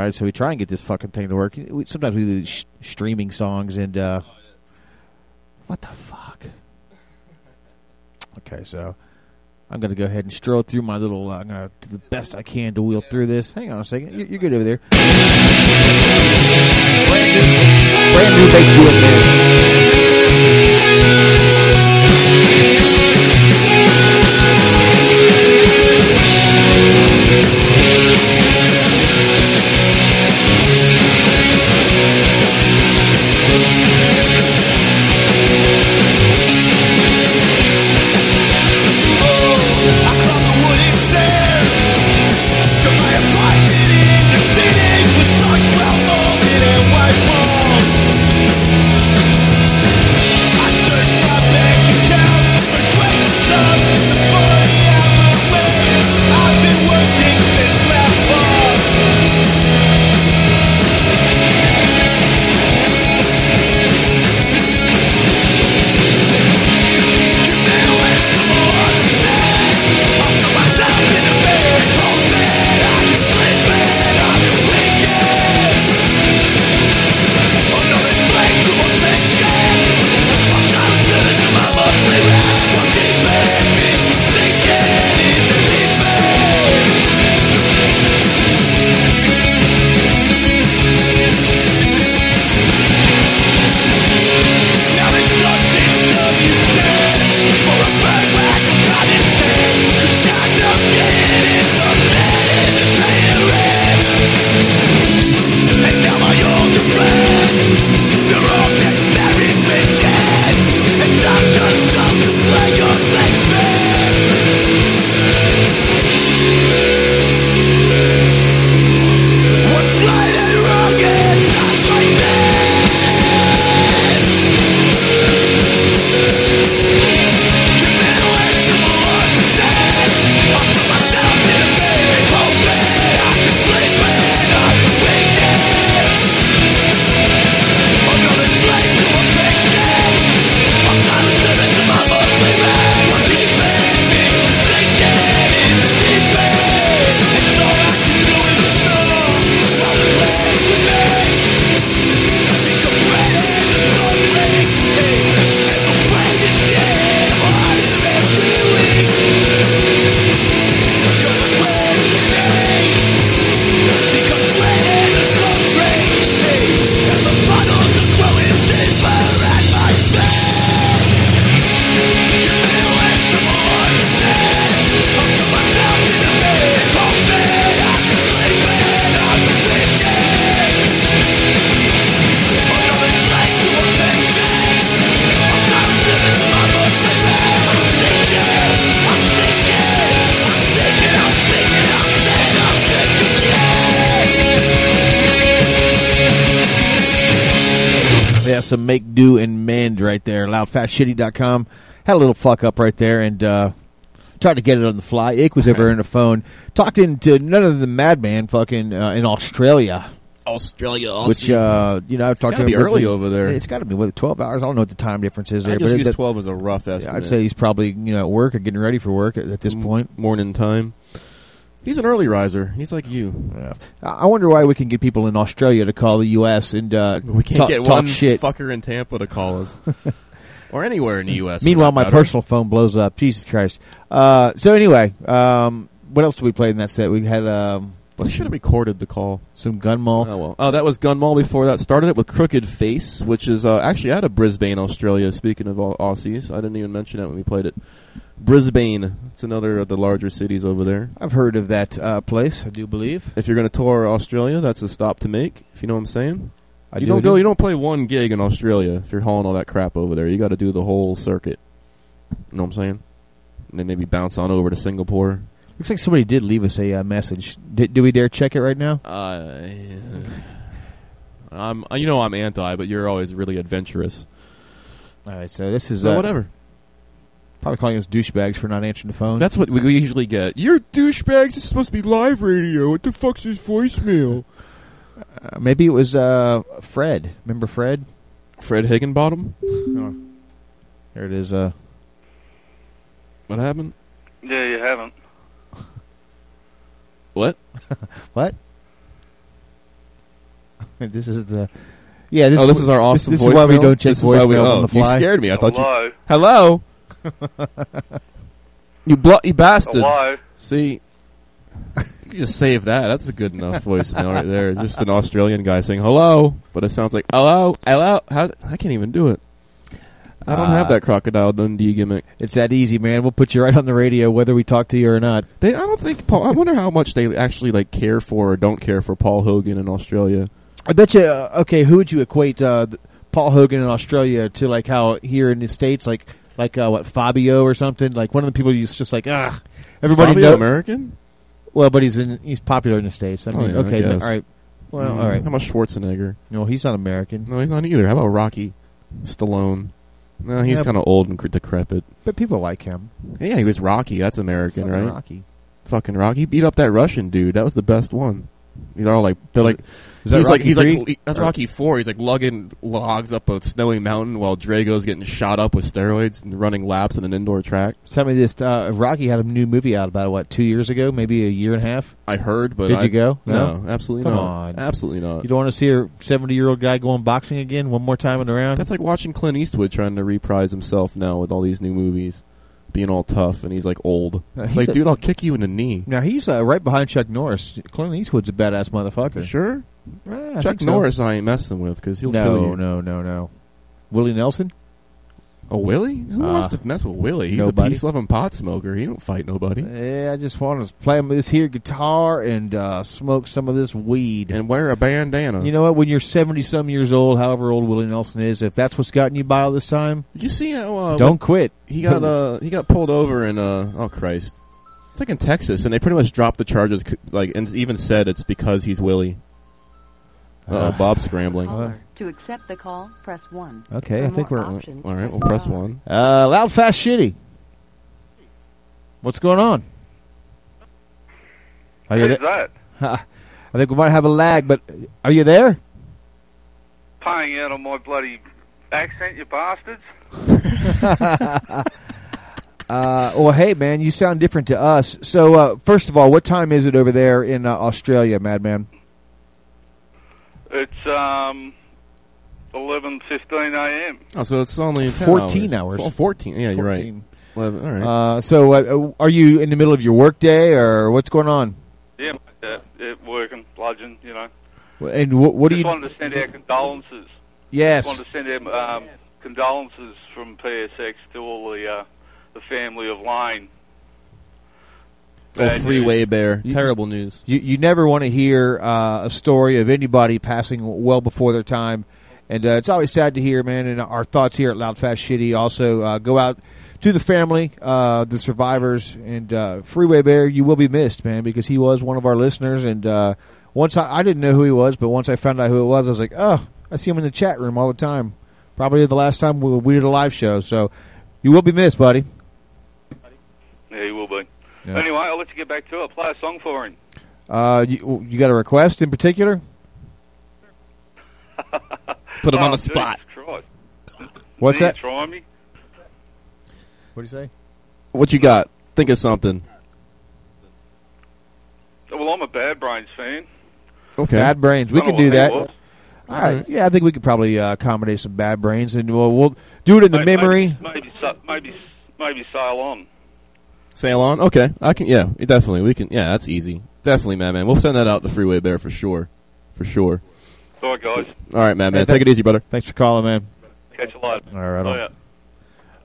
Right, so we try and get this fucking thing to work. We, sometimes we do streaming songs and uh, what the fuck? Okay, so I'm going to go ahead and stroll through my little. Uh, I'm going to do the best I can to wheel through this. Hang on a second, you're, you're good over there. Brand new, brand new man. Some make do and mend right there. Loudfastshitty.com. Had a little fuck up right there and uh, tried to get it on the fly. Ick was over in the phone. Talked into none of the madman fucking uh, in Australia. Australia, Which, uh, you know, I've talked gotta him early over there. It's got to be, what, 12 hours? I don't know what the time difference is there. I just but use it- twelve as a rough yeah, estimate. I'd say he's probably, you know, at work or getting ready for work at, at this M- point. morning time. He's an early riser. He's like you. Yeah. I I wonder why we can get people in Australia to call the U.S. and uh, We can't talk, get talk one shit. fucker in Tampa to call us, or anywhere in the U.S. Meanwhile, my matter. personal phone blows up. Jesus Christ. Uh, so anyway, um, what else did we play in that set? We had um, We should have recorded the call. some Gunmoll. Oh well. Oh, that was Gunmoll before that. Started it with Crooked Face, which is uh, actually out of Brisbane, Australia. Speaking of Au- Aussies, I didn't even mention that when we played it. Brisbane. It's another of the larger cities over there. I've heard of that uh, place. I do believe. If you're going to tour Australia, that's a stop to make. If you know what I'm saying. I you do, don't I go. do. You don't play one gig in Australia if you're hauling all that crap over there. You got to do the whole circuit. You know what I'm saying? And then maybe bounce on over to Singapore. Looks like somebody did leave us a uh, message. Did, do we dare check it right now? Uh, I'm. You know I'm anti, but you're always really adventurous. All right, so this is So uh, whatever. Probably calling us douchebags for not answering the phone. That's what we we usually get. You're douchebags. It's supposed to be live radio. What the fuck's this voicemail? uh, maybe it was uh, Fred. Remember Fred? Fred Higginbottom. There it is. Uh, What happened? Yeah, you haven't. What? what? this is the yeah. This oh, this is our awesome This, this is why we voicemail? don't check This is why we- voicemails oh, on the fly. You scared me. I thought Hello? you. Hello. you blo- you bastards. Hello? See, you just save that. That's a good enough voicemail right there. Just an Australian guy saying hello, but it sounds like hello, hello. How I can't even do it. I don't have Uh, that crocodile Dundee gimmick. It's that easy, man. We'll put you right on the radio whether we talk to you or not. They, I don't think Paul. I wonder how much they actually like care for or don't care for Paul Hogan in Australia. I bet you. Uh, okay, who would you equate uh, Paul Hogan in Australia to? Like how here in the states, like like uh, what Fabio or something. Like one of the people who's just like ah, everybody Fabio know American. Well, but he's in he's popular in the states. I Oh, yeah, okay, guess. all right. Well, Mm, all right. How about Schwarzenegger? No, he's not American. No, he's not either. How about Rocky Stallone? No, he's Yeah. kind of old and cre- decrepit. But people like him. Yeah, he was Rocky. That's American, Fucking right? Rocky. Fucking Rocky He beat up that Russian dude. That was the best one. They're all like they're like he's like he's three? like that's Rocky four. He's like lugging logs up a snowy mountain while Drago's getting shot up with steroids and running laps in an indoor track. Tell me this: uh, Rocky had a new movie out about what two years ago, maybe a year and a half. I heard, but Did I- you go? No, absolutely Come not. on, Absolutely not. You don't want to see a seventy-year-old guy going boxing again one more time in the round? That's like watching Clint Eastwood trying to reprise himself now with all these new movies, being all tough and he's like old. Uh, he's like, a- dude, I'll kick you in the knee. now he's uh, right behind Chuck Norris. Clint Eastwood's a badass motherfucker. Sure, Eh, Chuck think so. Norris, I ain't messing with because he'll no, kill you. no, no, no. Willie Nelson. A Willie? Who Uh, wants to mess with Willie? He's nobody. a peace loving pot smoker. He don't fight nobody. Yeah, I just want to play this here guitar and uh, smoke some of this weed. And wear a bandana. You know what? When you're seventy some years old, however old Willie Nelson is, if that's what's gotten you by all this time, you see how uh, don't quit. he got uh he got pulled over in uh oh Christ, it's like in Texas, and they pretty much dropped the charges. Like and even said it's because he's Willie. Uh oh, Bob's scrambling. uh, To accept the call, press 1. Okay, For I think we're- options, All right, we'll press one. Uh, loud, fast, shitty. What's going on? Are you Who's there? that? I think we might have a lag, but are you there? Paying out on my bloody accent, you bastards. Uh, well, hey, man, you sound different to us. So, uh, first of all, what time is it over there in uh, Australia, Madman? It's um, eleven fifteen a.m. Oh, so it's only 14 hours. Oh, 14. Yeah, you're right. 11, all right. Uh, so, uh, are you in the middle of your work day, or what's going on? Yeah, yeah, yeah, working, bludgeon, you know. And wh- what do Just you? wanted to send our condolences. Yes. Just wanted to send our um, condolences from PSX to all the uh, the family of Lane. Oh, Bad freeway news. bear. You- Terrible news. You you never want to hear uh, a story of anybody passing well before their time, and uh, it's always sad to hear, man. And our thoughts here at Loud Fast Shitty also uh, go out to the family, uh, the survivors, and uh, Freeway Bear. You will be missed, man, because he was one of our listeners. And uh, once I, I didn't know who he was, but once I found out who it was, I was like, oh, I see him in the chat room all the time. Probably the last time we, we did a live show. So you will be missed, buddy. Yeah, you will be. Yeah. Anyway, I'll let you get back to it. Play a song for him. Uh, you, you got a request in particular? Put him oh, on the spot. Christ. What's Can that? Try me. What do you say? What you got? Think of something. Well, I'm a Bad Brains fan. Okay. Bad brains. We can do that. he was. All right. Yeah, I think we could probably uh, accommodate some bad brains, and we'll, we'll do it in the Maybe- memory. Maybe, maybe, maybe, maybe sail on. Sail on? Okay. I can, yeah, definitely. We can, yeah, that's easy. Definitely, man, man. We'll send that out to Freeway Bear for sure. For sure. All right, guys. All right, man, man. Hey, Take it easy, brother. Thanks for calling, man. Catch you later. All right. Oh, yeah.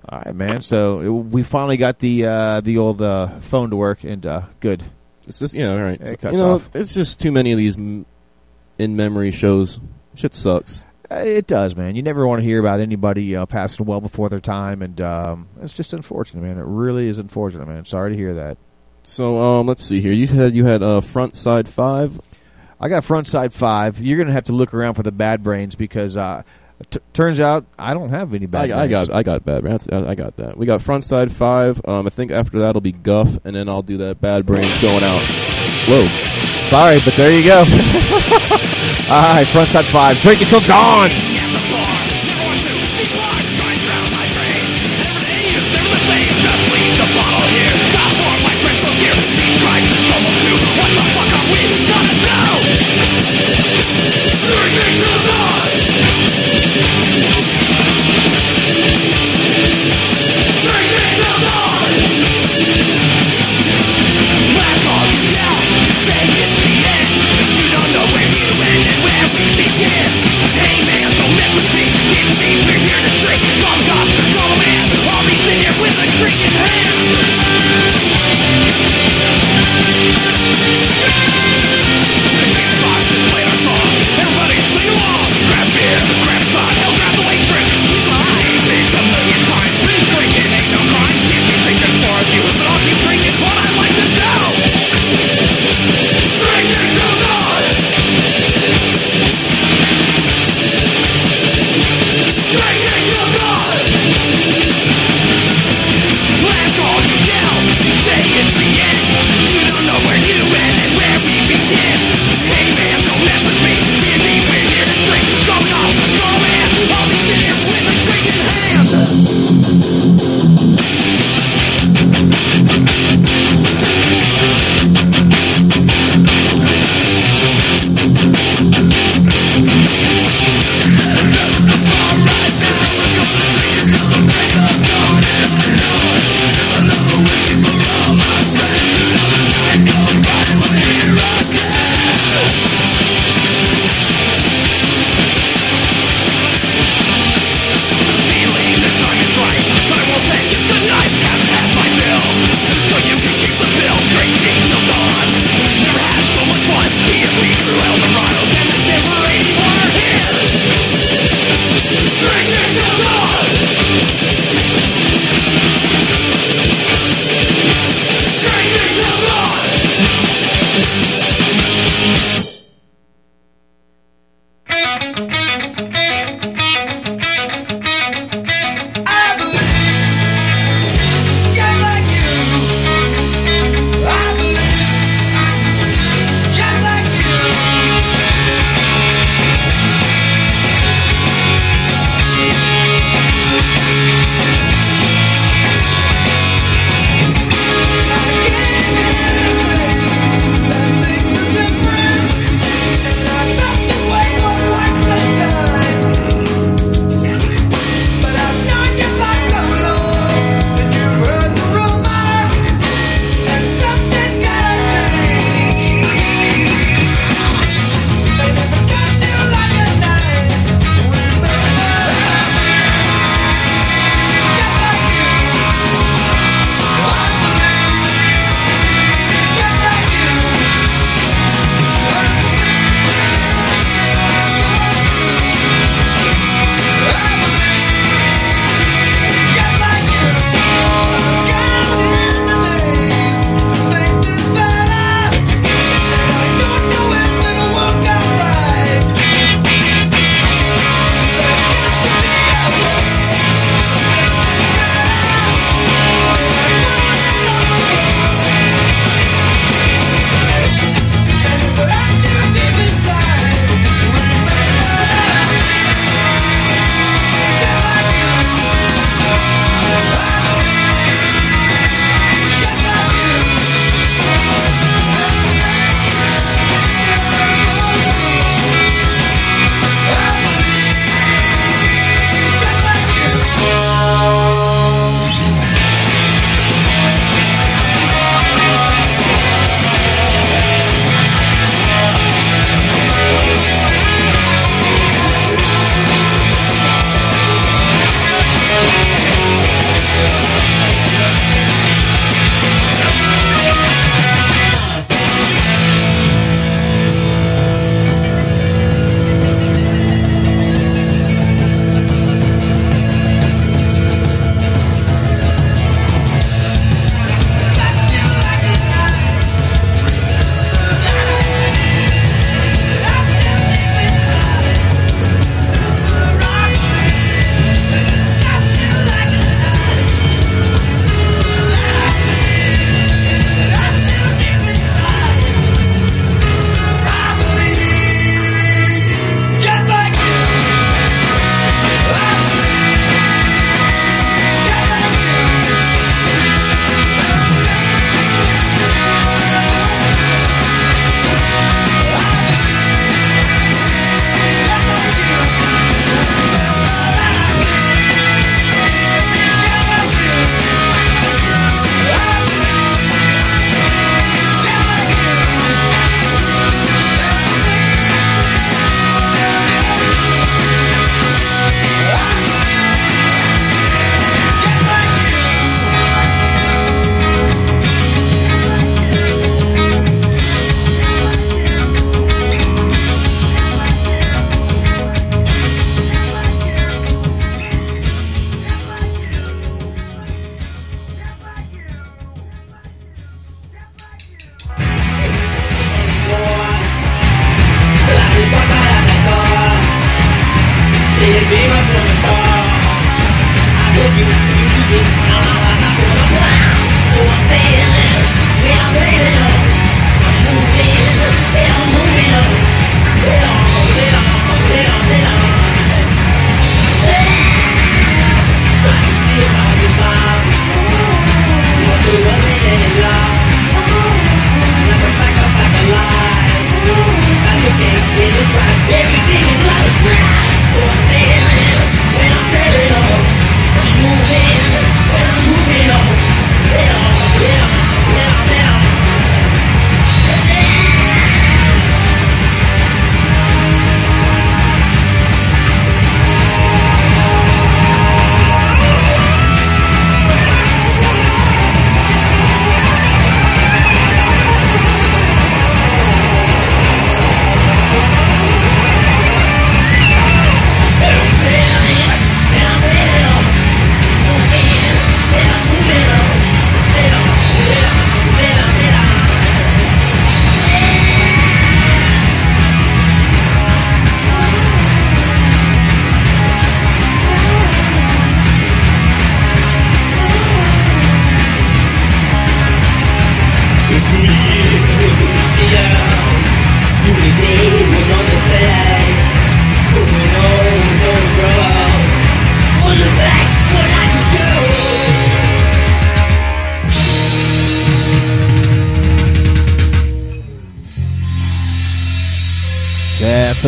All right, man. So it- we finally got the uh, the old uh, phone to work, and uh, good. It's just, yeah, all right. It So, cuts you know, off. it's just too many of these m- in-memory shows. Shit sucks. It does, man. You never want to hear about anybody uh, passing well before their time, and um, it's just unfortunate, man. It really is unfortunate, man. Sorry to hear that. So, um, let's see here. You said you had uh, Front Side 5. I got front side five. You're going to have to look around for the bad brains because uh, t- turns out I don't have any bad. I, I brains. got I got bad. That's, I I got that. We got front side five. Um, I think after that'll be guff, and then I'll do that bad brains going out. Whoa! Sorry, but there you go. All right, front side five. Drink until dawn.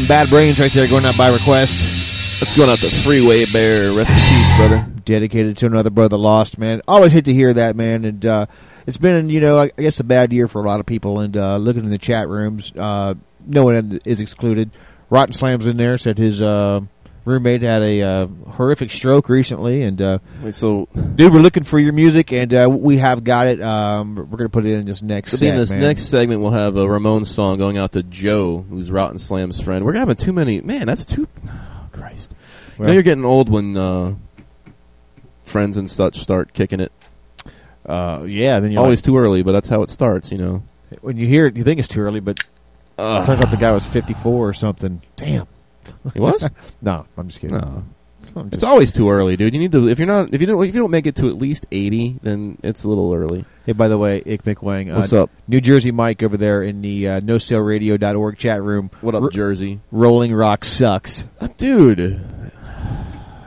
Bad brains right there going out by request. Let's go out the Freeway Bear. Rest in peace, brother. Dedicated to another brother lost, man. Always hate to hear that, man. And uh, it's been, you know, I I guess a bad year for a lot of people. And uh, looking in the chat rooms, uh, no one is excluded. Rotten Slam's in there. Said his uh, roommate had a uh, horrific stroke recently, and uh, so dude, we're looking for your music, and uh, we have got it. Um, we're going to put it in this next. So in set, this man. next segment, we'll have a Ramones song going out to Joe, who's Rotten Slam's friend. We're having too many. Man, that's too. Oh, Christ. you know you're getting old when uh, friends and such start kicking it. Uh, yeah, then you're Always like- too early, but that's how it starts, you know. when you hear it, you think it's too early, but turns out the guy was 54 or something. Damn. He was? no, I'm just kidding. No. I'm It's just- always too early, dude. You need to if you're not if you don't if you don't make it to at least eighty, then it's a little early. Hey, by the way, Ick McWang. What's uh, up? New Jersey Mike over there in the uh, NoSaleRadio.org chat room. What up, R- Jersey? Rolling Rock sucks. Uh, dude,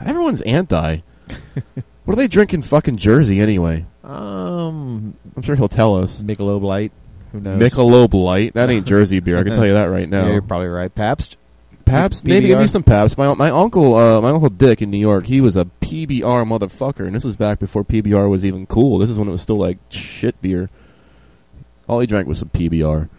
everyone's anti. what are they drinking fucking Jersey anyway? Um, I'm sure he'll tell us. Michelob Light. Who knows? Michelob Light. That ain't Jersey beer. I can tell you that right now. Yeah, you're probably right. Pabst. Pabst, P- maybe give me some Pabst. My my uncle, uh, my uncle Dick in New York, he was a PBR motherfucker, and this was back before PBR was even cool. This is when it was still like shit beer. All he drank was some PBR.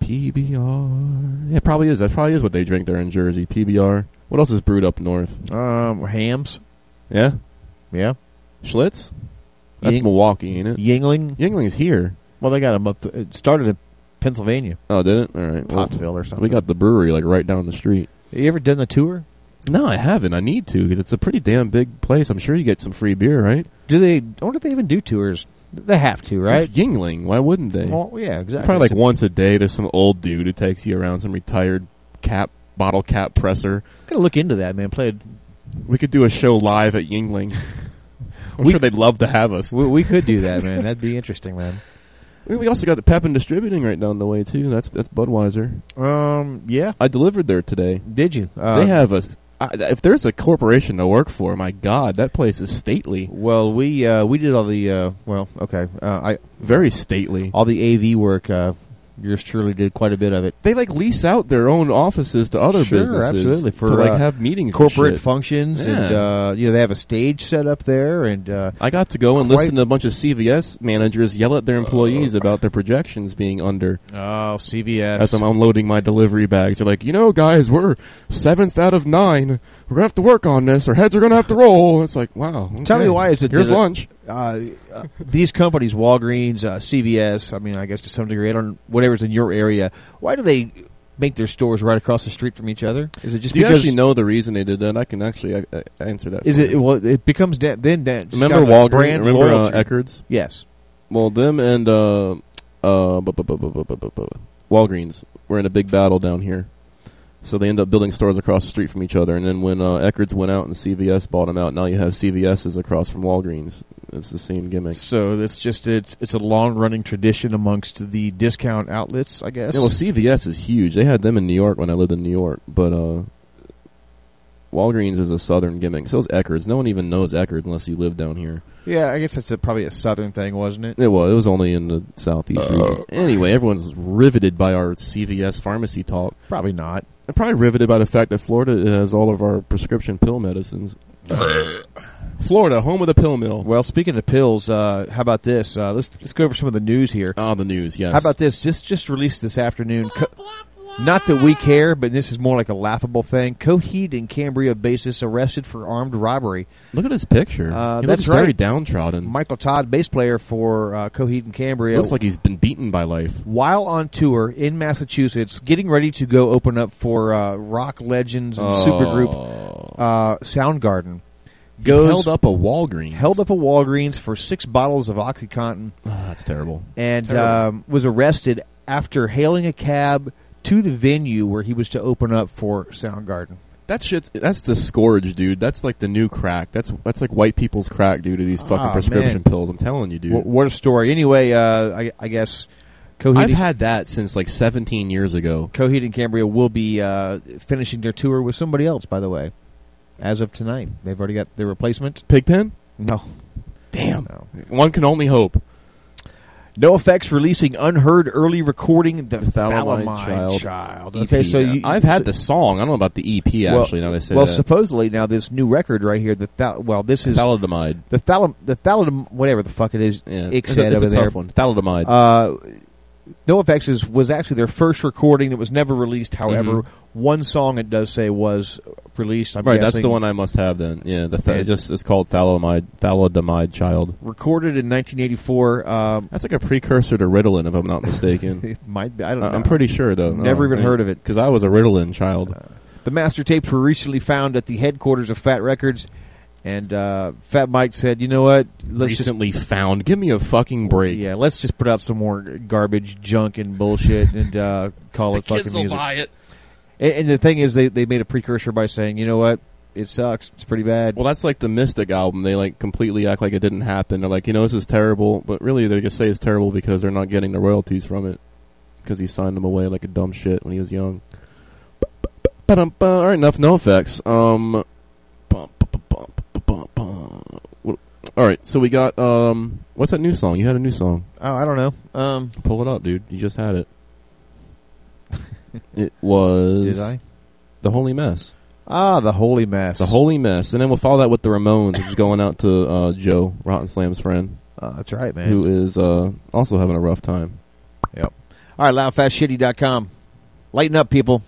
PBR, yeah, it probably is. That probably is what they drink there in Jersey. PBR. What else is brewed up north? Um, Hamm's. Yeah, Yeah. Schlitz. That's Ying- Milwaukee, ain't it? Yuengling. Yuengling's here. Well, they got them up. it started Pennsylvania, Oh, did it? All right. Well, Pottsville or something. we got the brewery like right down the street. Have You ever done the tour? No, I haven't. I need to because it's a pretty damn big place. I'm sure you get some free beer, right? Do they? I wonder if they even do tours. They have to, right? It's Yuengling. Why wouldn't they? Well, yeah, exactly. Probably like once a day. There's some old dude who takes you around, some retired cap bottle cap presser. Gotta look into that, man. Play. We could do a show live at Yuengling. I'm We- sure they'd love to have us. We, we could do that, man. That'd be interesting, man. We also got the Pepin Distributing right down the way too. That's that's Budweiser. Um, yeah. I delivered there today. Did you? Uh, they have a. I, if there's a corporation to work for, my God, that place is stately. Well, we uh, we did all the uh, well, okay. Uh, I Very stately. all the AV work. Yours truly did quite a bit of it. They like lease out their own offices to other Sure, businesses. absolutely. For to like uh, have meetings, and corporate shit. functions, and uh, you know they have a stage set up there, and uh, I got to go and listen to a bunch of CVS managers yell at their employees about their projections being under. oh, CVS. As I'm unloading my delivery bags, they're like, you know, guys, we're seventh out of nine. We're gonna have to work on this. Our heads are gonna have to roll. It's like, wow. Tell me why is it Here's lunch. Uh, uh, these companies, Walgreens, uh, CVS, I mean, I guess to some degree, I don't whatever's in your area. Why do they make their stores right across the street from each other? Is it just Do you actually know the reason they did that? I can actually uh, answer that. Is it you. well? It becomes da then remember Walgreens, remember uh, Eckerd's? Yes. Well, them and Walgreens were in a big battle down here, so they end up building stores across the street from each other. And then when Eckerd's went out and CVS bought them out, now you have CVS's across from Walgreens. It's the same gimmick. So it's just it's it's a long running tradition amongst the discount outlets, I guess. Yeah, well, CVS is huge. They had them in New York when I lived in New York, but uh, Walgreens is a southern gimmick. So is Eckerd's. No one even knows Eckerd's unless you live down here. yeah, I guess that's a, probably a southern thing, wasn't it? It was. It was only in the southeast region. Anyway, everyone's riveted by our CVS pharmacy talk. Probably not. I'm probably riveted by the fact that Florida has all of our prescription pill medicines. Florida, home of the pill mill. Well, speaking of pills, uh, how about this? Uh, let's let's go over some of the news here. Ah, the news, yes. How about this? Just just released this afternoon. Co- not that we care, but this is more like a laughable thing. Coheed and Cambria bassist arrested for armed robbery. Look at this picture. Uh, that's looks very downtrodden. Michael Todd, bass player for uh, Coheed and Cambria, looks like he's been beaten by life. while on tour in Massachusetts, getting ready to go open up for uh, rock legends and supergroup uh, Soundgarden. Goes held up a Walgreens. held up a Walgreens for six bottles of OxyContin Ah, that's terrible. and Terrible. um, was arrested after hailing a cab to the venue where he was to open up for Soundgarden. That shit's that's the scourge, dude. That's like the new crack. That's that's like white people's crack due to these fucking Ah, prescription man. pills. I'm telling you, dude. Wh- what a story! Anyway, uh, I, I guess Coheed, I've had that since like 17 years ago. Coheed and Cambria will be uh, finishing their tour with somebody else. By the way, as of tonight, they've already got their replacement. Pigpen? No, Damn. no. One can only hope. NOFX releasing unheard early recording the Thalamide Thalamide Child. Child. Okay, so you, I've had so- the song. I don't know about the EP well- actually. Now they say well, that. supposedly now this new record right here, the thal- well, this is Thalidomide. the thalam the thalam whatever the fuck it is. Yeah, it's, a, it's over a there. tough one. Thalidomide. Uh, NOFX is was actually their first recording that was never released. However, Mhm. One song it does say was released. I'm right, that's the one I must have then. Yeah, the th- And- it just it's called Thalidomide. Thalidomide Child. recorded in 1984. Um, That's like a precursor to Ritalin, if I'm not mistaken. it might be. I don't I- know. I'm pretty sure though. Never even heard of it. because I was a Ritalin child. The master tapes were recently found at the headquarters of Fat Wreck Chords, and uh, Fat Mike said, "You know what? Let's Recently found. Give me a fucking break. yeah, let's just put out some more garbage, junk, and bullshit, and uh, call it fucking Kids will music." buy it. And, and the thing is, they they made a precursor by saying, "You know what? It sucks. It's pretty bad." Well, that's like the Mystic album. They like completely act like it didn't happen. They're like, you know, this is terrible, but really they just say it's terrible because they're not getting the royalties from it because he signed them away like a dumb shit when he was young. Ba-dum-ba. All right, enough NOFX. Um, bum, bum, bum, bum, bum, bum. What- all right, so we got um, what's that new song? You had a new song. oh, I don't know. Um, Pull it up, dude. You just had it. it was did I? the Holy Mess. Ah, the holy mess. The Holy Mess, and then we'll follow that with the Ramones, which is going out to uh, Joe Rotten Slam's friend, Oh, that's right, man. who is uh, also having a rough time. Yep. All right, loudfastshitty.com. Lighten up, people.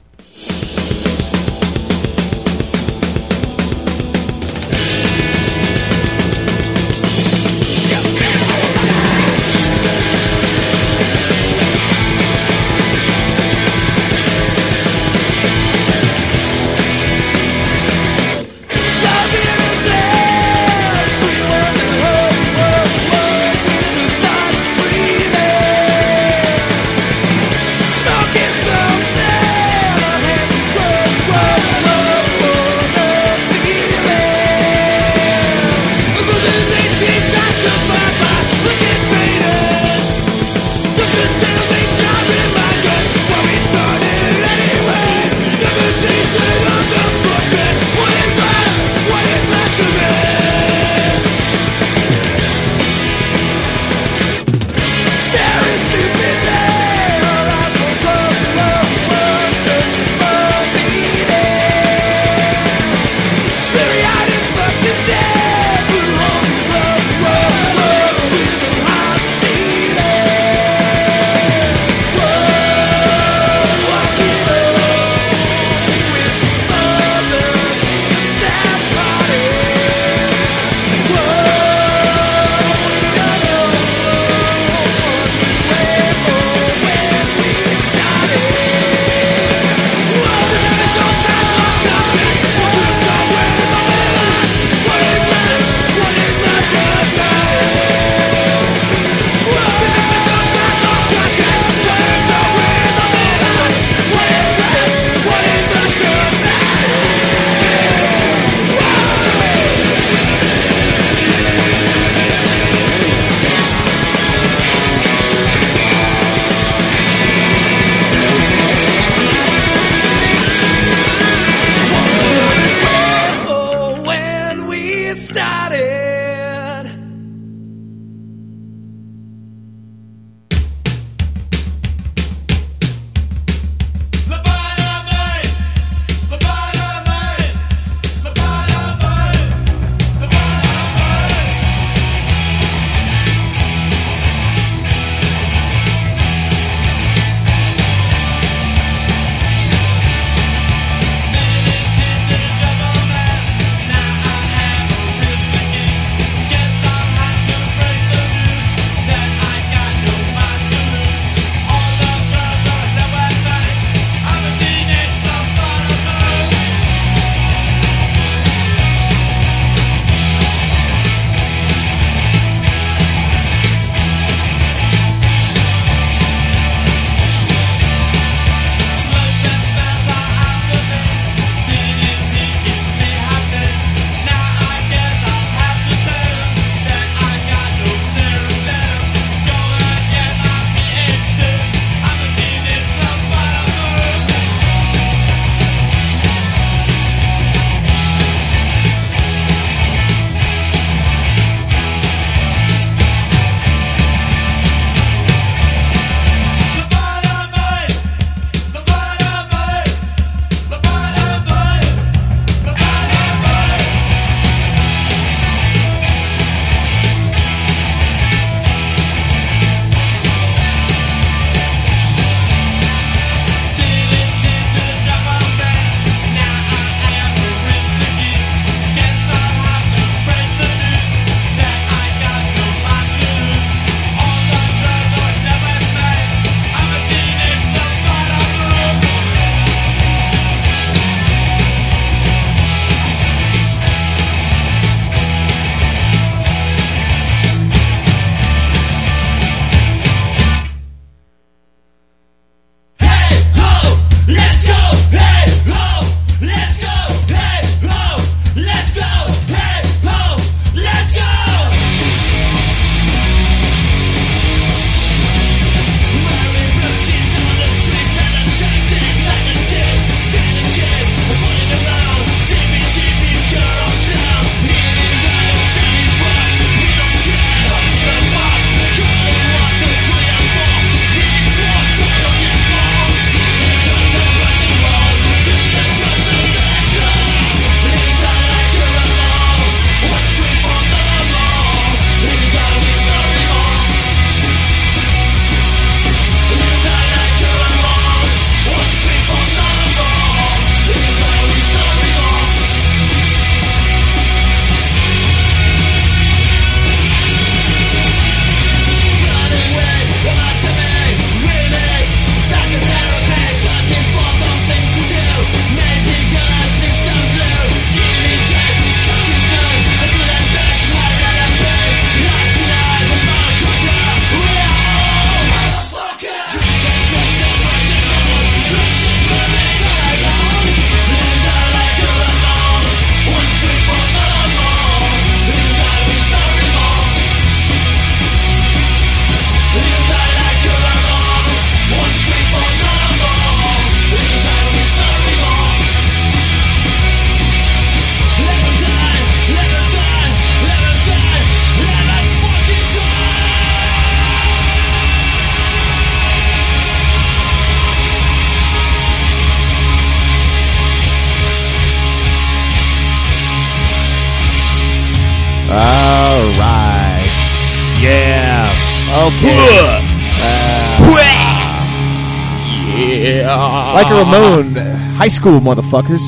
Yeah. Ramon, high school motherfuckers.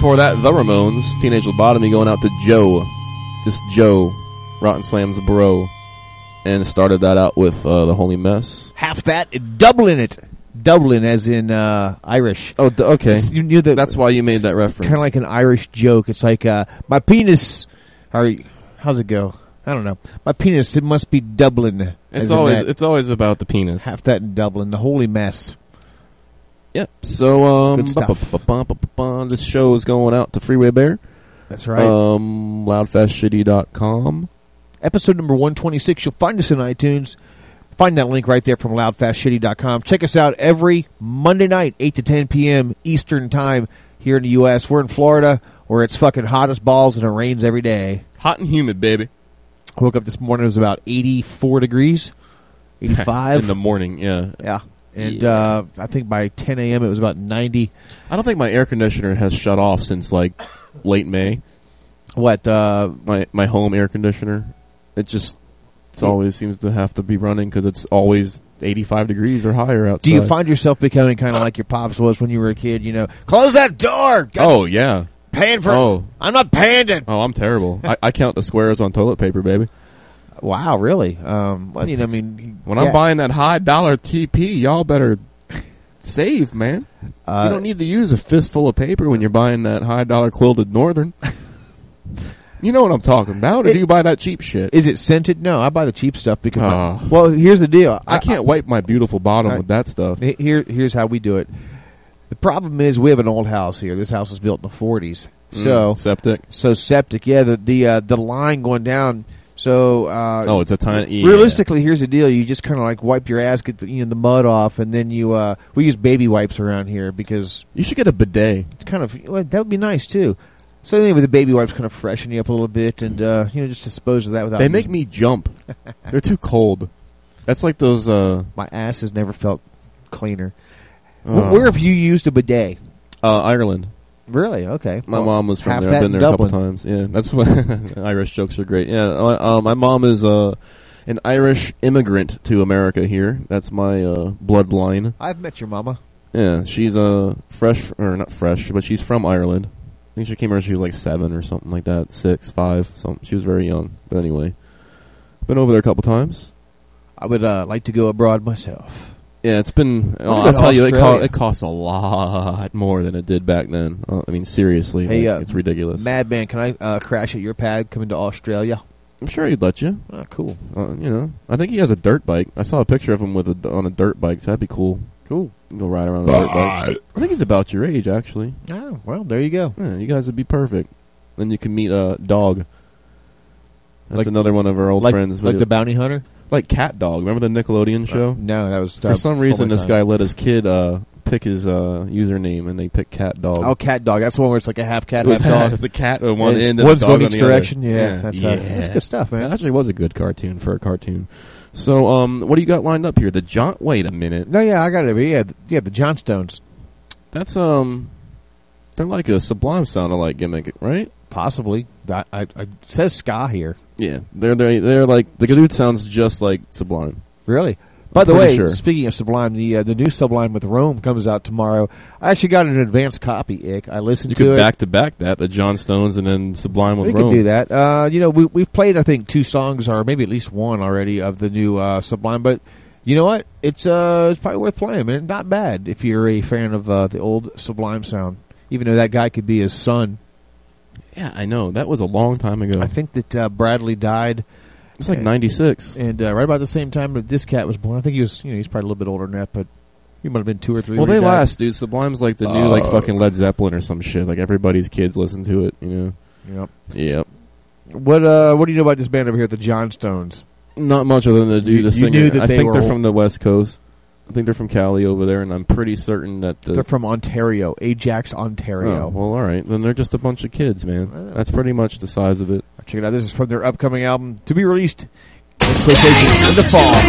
For that, the Ramones, Teenage Lobotomy going out to Joe. Just Joe, Rotten Slam's bro. And started that out with uh, The Holy Mess. Half that, Dublin it. Dublin, as in uh, Irish. Oh, okay. It's- you knew that. That's why you made that reference. Kind of like an Irish joke. It's like uh, my penis. Or how's it go? I don't know. My penis. It must be Dublin. It's always it's always about the penis. half that in Dublin. The holy mess. Yep. So um, Good stuff. ba-ba-ba-ba-ba-ba. this show is going out to Freeway Bear. That's right. Um, loudfastshitty.com. Episode number 126. You'll find us in iTunes. Find that link right there from loudfastshitty.com. Check us out every Monday night, 8 to 10 p.m. Eastern Time here in the U.S. We're in Florida where it's fucking hot as balls and it rains every day. Hot and humid, baby. I woke up this morning, it was about 84 degrees, 85. In the morning, yeah. yeah. And Yeah. uh, I think by 10 a.m. it was about 90. I don't think my air conditioner has shut off since like late May. What? Uh, My my home air conditioner. It just it's always seems to have to be running because it's always 85 degrees or higher outside. do you find yourself becoming kind of like your pops was when you were a kid? You know, close that door. God, Oh yeah. paying for. Oh. I'm not paying to. Oh, I'm terrible. I, I count the squares on toilet paper, baby. Wow, really? Um, you know, I mean, When yeah. I'm buying that high dollar TP, y'all better save, man. Uh, you don't need to use a fistful of paper when you're buying that high dollar quilted northern. you know what I'm talking about, or It- do you buy that cheap shit? Is it scented? No, I buy the cheap stuff because. Oh. well, here's the deal. I can't wipe my beautiful bottom I- with that stuff. Here, here's how we do it. The problem is we have an old house here. This house was built in the 40s, so Mm, septic. so septic. Yeah, the the uh, the line going down. So uh, Oh, it's a tiny. yeah. realistically, here's the deal: you just kind of like wipe your ass, get the you know the mud off, and then you. Uh, we use baby wipes around here because you should get a bidet. it's kind of well, that would be nice too. So anyway, the baby wipes kind of freshen you up a little bit, and uh, you know just dispose of that without. They make me jump. They're too cold. That's like those. uh my ass has never felt cleaner. uh, Where have you used a bidet? uh, Ireland. Really? Okay. My Well, mom was from there. I've been there a couple times. Yeah, that's what Irish jokes are great. Yeah, uh, uh, my mom is uh, an Irish immigrant to America here. That's my uh, bloodline. I've met your mama. Yeah, she's uh, fresh or not fresh, but she's from Ireland. I think she came here when she was like seven or something like that, six, five. Something. She was very young. But anyway, been over there a couple times. I would uh, like to go abroad myself. Yeah, it's been. Oh, I'll to tell you, it, co- it costs a lot more than it did back then. Uh, I mean, seriously, Hey, like, uh, it's ridiculous. Madman, can I uh, crash at your pad coming to Australia? I'm sure he'd let you. Oh, cool. Uh, you know, I think he has a dirt bike. I saw a picture of him with a, on a dirt bike. So that'd be cool. Cool. Go ride around on a dirt bike. I think he's about your age, actually. Oh, well, there you go. Yeah, you guys would be perfect. Then you can meet a uh, dog. That's Like- another one of our old like, friends. like the bounty hunter? Like Cat Dog. Remember the Nickelodeon show? No, that was For uh, some reason, this guy let his kid uh, pick his uh, username, and they picked Cat Dog. Oh, cat dog. That's the one where it's like a half cat, it was half dog. It's a cat on one end, and one's a dog going on each the other. direction. Yeah, that's, uh, that's good stuff, man. That actually was a good cartoon for a cartoon. So, um, what do you got lined up here? The John. Wait a minute. No, yeah, I got it. Yeah, th- yeah, the Johnstones, That's um, they're like a Sublime sound alike gimmick, right? possibly. I, I, I it says ska here. Yeah, they're they're, they're like the dude sounds just like Sublime. Really? By the way, sure. speaking of Sublime, the uh, the new Sublime with Rome comes out tomorrow. I actually got an advanced copy. Ick, I listened You to could it. back to back that the Johnstones and then Sublime with we Rome. could do that. Uh, you know, we we've played I think two songs or maybe at least one already of the new uh, Sublime, but you know what? It's uh it's probably worth playing, man. Not bad if you're a fan of uh, the old Sublime sound. Even though that guy could be his son. Yeah, I know that was a long time ago. I think that uh, Bradley died. It's like '96. and uh, right about the same time that this cat was born. I think he was, you know, he's probably a little bit older than that, but he might have been two or three. Well, they died. last, dude. Sublime's like the new, like fucking Led Zeppelin or some shit. Like everybody's kids listen to it. You know. Yep. Yep. What uh, what do you know about this band over here, the Johnstones? Not much other than the dude, You- the you singer. knew that I they think were they're old- from the West Coast. I think they're from Cali over there, and I'm pretty certain that the. They're from Ontario, Ajax, Ontario. Oh, well, all right. Then they're just a bunch of kids, man. That's pretty much the size of it. Check it out. This is from their upcoming album to be released in quotations in the fall. Back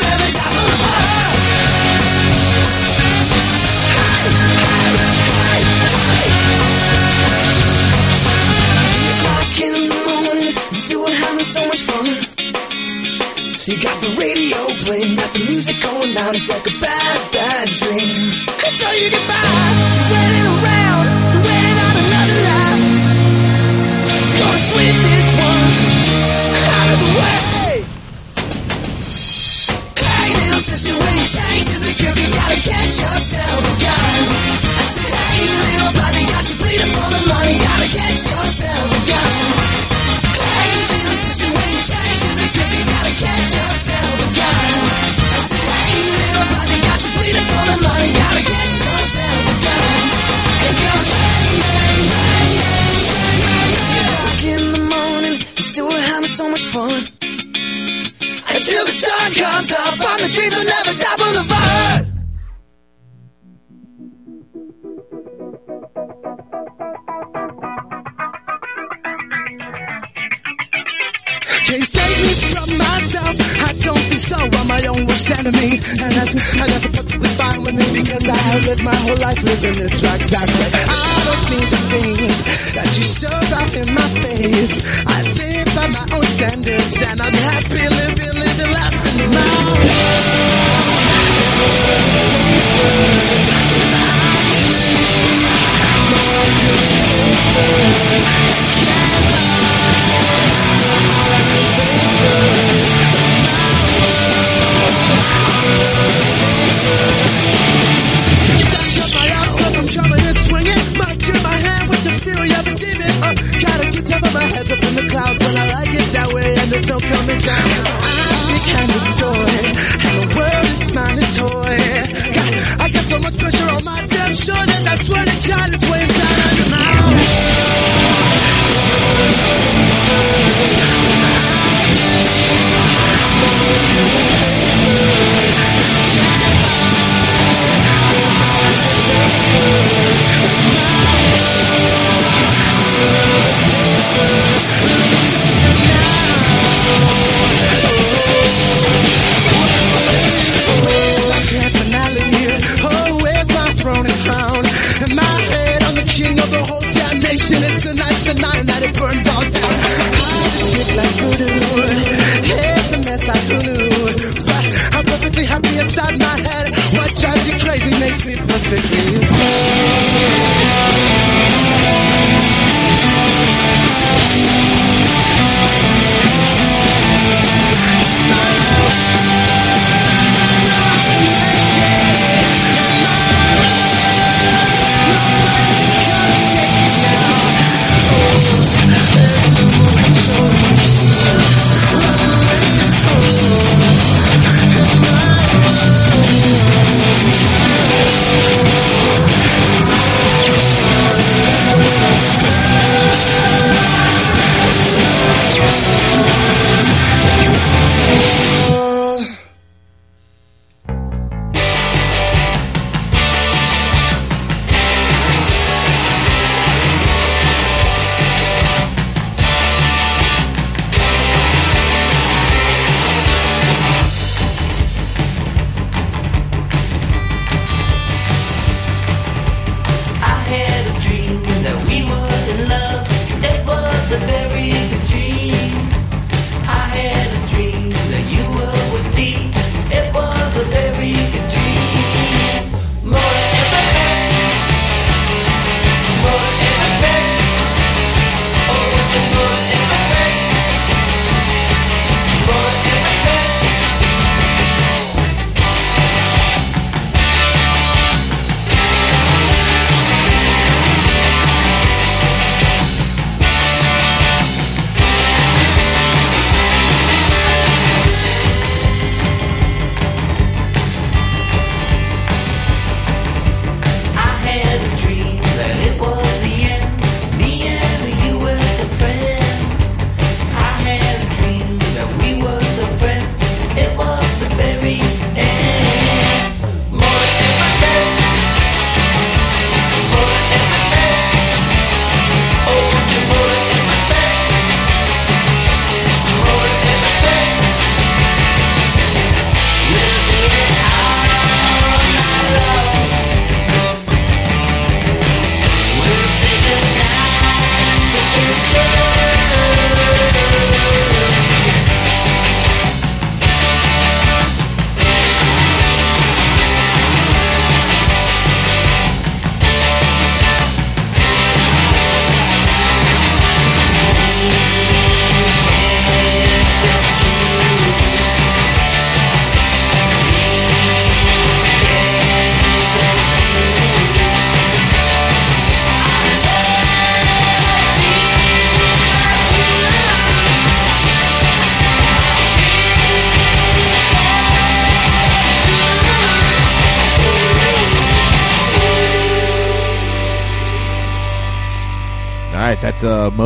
complain about the music going on. It's like a bad, bad dream. And so you get by, you're waiting around, you're waiting on another life. It's gonna sweep this one out of the way. Hey, you change, you think you gotta catch yourself.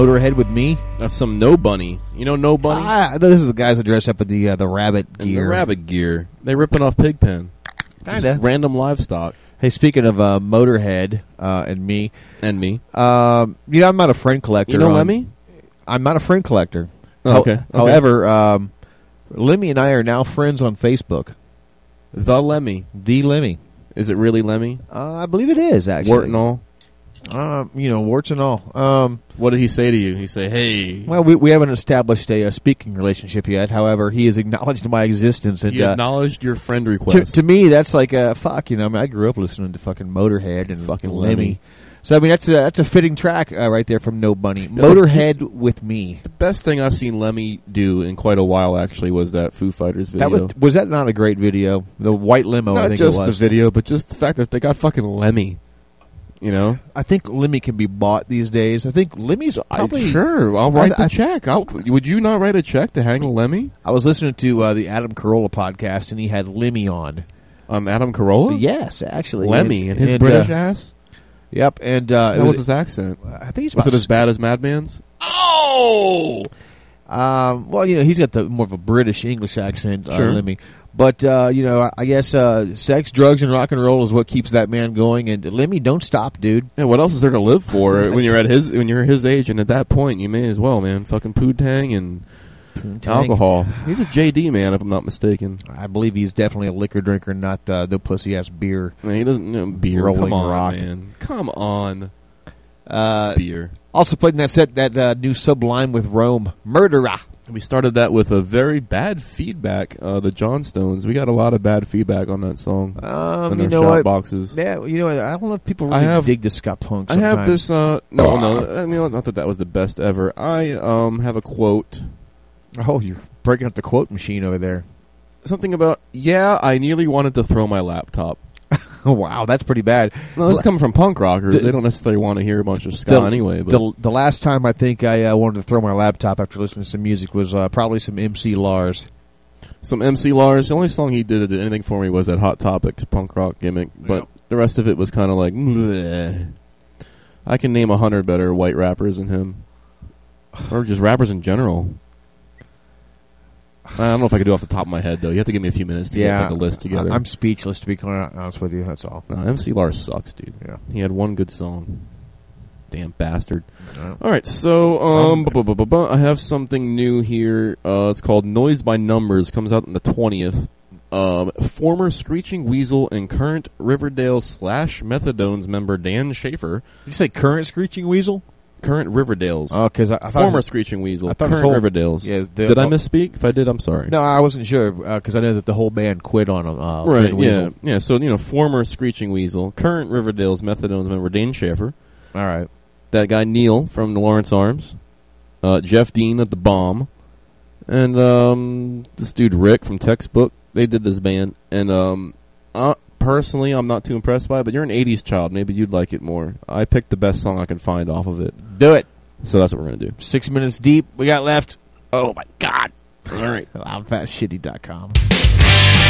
Motorhead with me. That's some Nobunny. You know Nobunny? Ah, those are the guys that dress up in the uh, the rabbit And gear. the rabbit gear. They ripping off Pigpen. Kinda. random livestock. Hey, speaking of uh, Motorhead uh, and me, And me. um, you know I'm not a friend collector. You know on- Lemmy? I'm not a friend collector. Oh, okay, okay. However, um, Lemmy and I are now friends on Facebook. The Lemmy. The Lemmy. Is it really Lemmy? Uh, I believe it is actually. Wart all? Uh, you know, warts and all. Um, What did he say to you? He say, hey. well, we we haven't established a, uh speaking relationship yet. However, he has acknowledged my existence, and He uh, acknowledged your friend request. to me, that's like a fuck. You know, I, mean, I grew up listening to fucking Motorhead and Fucking Lemmy. Lemmy. So I mean, that's a that's a fitting track uh, right there from Nobunny. Motorhead with me. the best thing I've seen Lemmy do in quite a while, actually, was that Foo Fighters video. That was was that not a great video? The white limo. I Not just the video, but just the fact that they got fucking Lemmy. You know? I think Lemmy can be bought these days. I think Lemmy's probably. I, sure, I'll write I- the I- check. I'll, would you not write a check to hang a Lemmy? I was listening to uh, the Adam Carolla podcast, and he had Lemmy on. Um, Adam Carolla? Yes, actually, Lemmy and his and, British uh, ass? Yep, and uh, it That was was, his accent. I think he's Was about it as bad as Madman's? Oh, um, well, you know, he's got the more of a British English accent, uh, Sure. Lemmy. But uh, you know, I- guess uh, sex, drugs, and rock and roll is what keeps that man going. And Lemmy, don't stop, dude. Yeah, what else is there to live for when you're at his when you're his age and at that point you may as well, man. Fucking poo-tang and alcohol. He's a JD man, if I'm not mistaken. I believe he's definitely a liquor drinker, not uh, no pussy ass beer. Man, he doesn't know beer. Rolling Come on, rock. man. Come on, Uh, beer. Also played in that set that uh, new Sublime with Rome, Murderer. We started that with a very bad feedback. Uh, the Johnstones. We got a lot of bad feedback on that song. Um, you know what? boxes. Yeah, you know, what? I don't know if people I really have- dig the ska punk. I have this. Uh, no, no. I mean, not that that was the best ever. I um have a quote. Oh, you're breaking up the quote machine over there. Something about yeah. I nearly wanted to throw my laptop. Oh, wow, that's pretty bad. No, this is coming from punk rockers. The- they don't necessarily want to hear a bunch of ska The- anyway. But the, the last time I think I uh, wanted to throw my laptop after listening to some music was uh, probably some MC Lars. some MC Lars. The only song he did that did anything for me was that Hot Topics punk rock gimmick. But Yep. the rest of it was kind of like. Bleh. I can name a hundred better white rappers than him, or just rappers in general. I don't know if I could do it off the top of my head though. You have to give me a few minutes to yeah, get like a list together. I, am speechless to be honest with you. That's all. No, MC Lars sucks, dude. Yeah. He had one good song. Damn bastard. Yeah. All right, so um, Um, I have something new here. Uh, it's called Noise by Numbers. Comes out on the twentieth. Um, former Screeching Weasel and current Riverdale slash Methadones member Dan Schafer. Did you say current Screeching Weasel? Current Riverdales. Oh, because I, I thought former Screeching Weasel. Current whole- Riverdales. Yeah, the- did I misspeak? If I did, I'm sorry. No, I wasn't sure because I know that the whole band quit on him. Uh, Right, Weasel. yeah. Yeah, so, you know, former Screeching Weasel, current Riverdale's Methadones member Dan Schafer. All right. that guy Neil from the Lawrence Arms, uh, Jeff Dean at the Bomb, and um, this dude Rick from Textbook. They did this band, and um, uh, personally, I'm not too impressed by it. But you're an '80s child, maybe you'd like it more. I picked the best song I can find off of it, Do it. so that's what we're gonna do. Six minutes deep. We got left. Oh my god! All right. Loudfastshitty.com.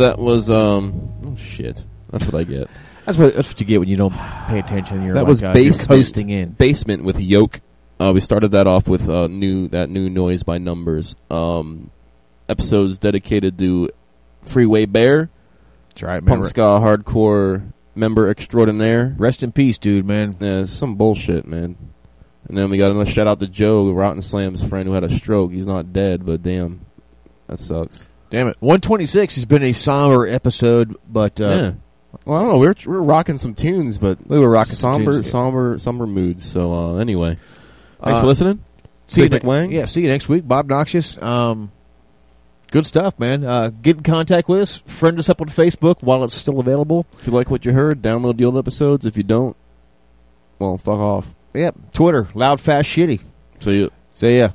that was um. Oh shit, that's what I get. That's what that's what you get when you don't pay attention. You're that like, was uh, basement. coasting in. Basement with yoke. Uh, we started that off with uh, new that new noise by numbers. Um, episodes dedicated to Freeway Bear, That's right, punk ska hardcore member extraordinaire. Rest in peace, dude, man. Yeah, some bullshit, man. And then we got another shout out to Joe, Rotten Slam's friend who had a stroke. He's not dead, but damn, that sucks. Damn it. 126 has been a somber episode, but uh, yeah. Well, I don't know. We're we're rocking some tunes, but We were rocking some somber, tunes, yeah. somber, somber moods. So uh, anyway, thanks Uh, for listening. see you Sid ne- McWang. Yeah, see you next week. Bob Noxious. Um, good stuff, man. Uh, get in contact with us. Friend us up on Facebook while it's still available. If you like what you heard, download the old episodes. If you don't, well, fuck off. Yep. Twitter, loud, fast, shitty. So you. See ya.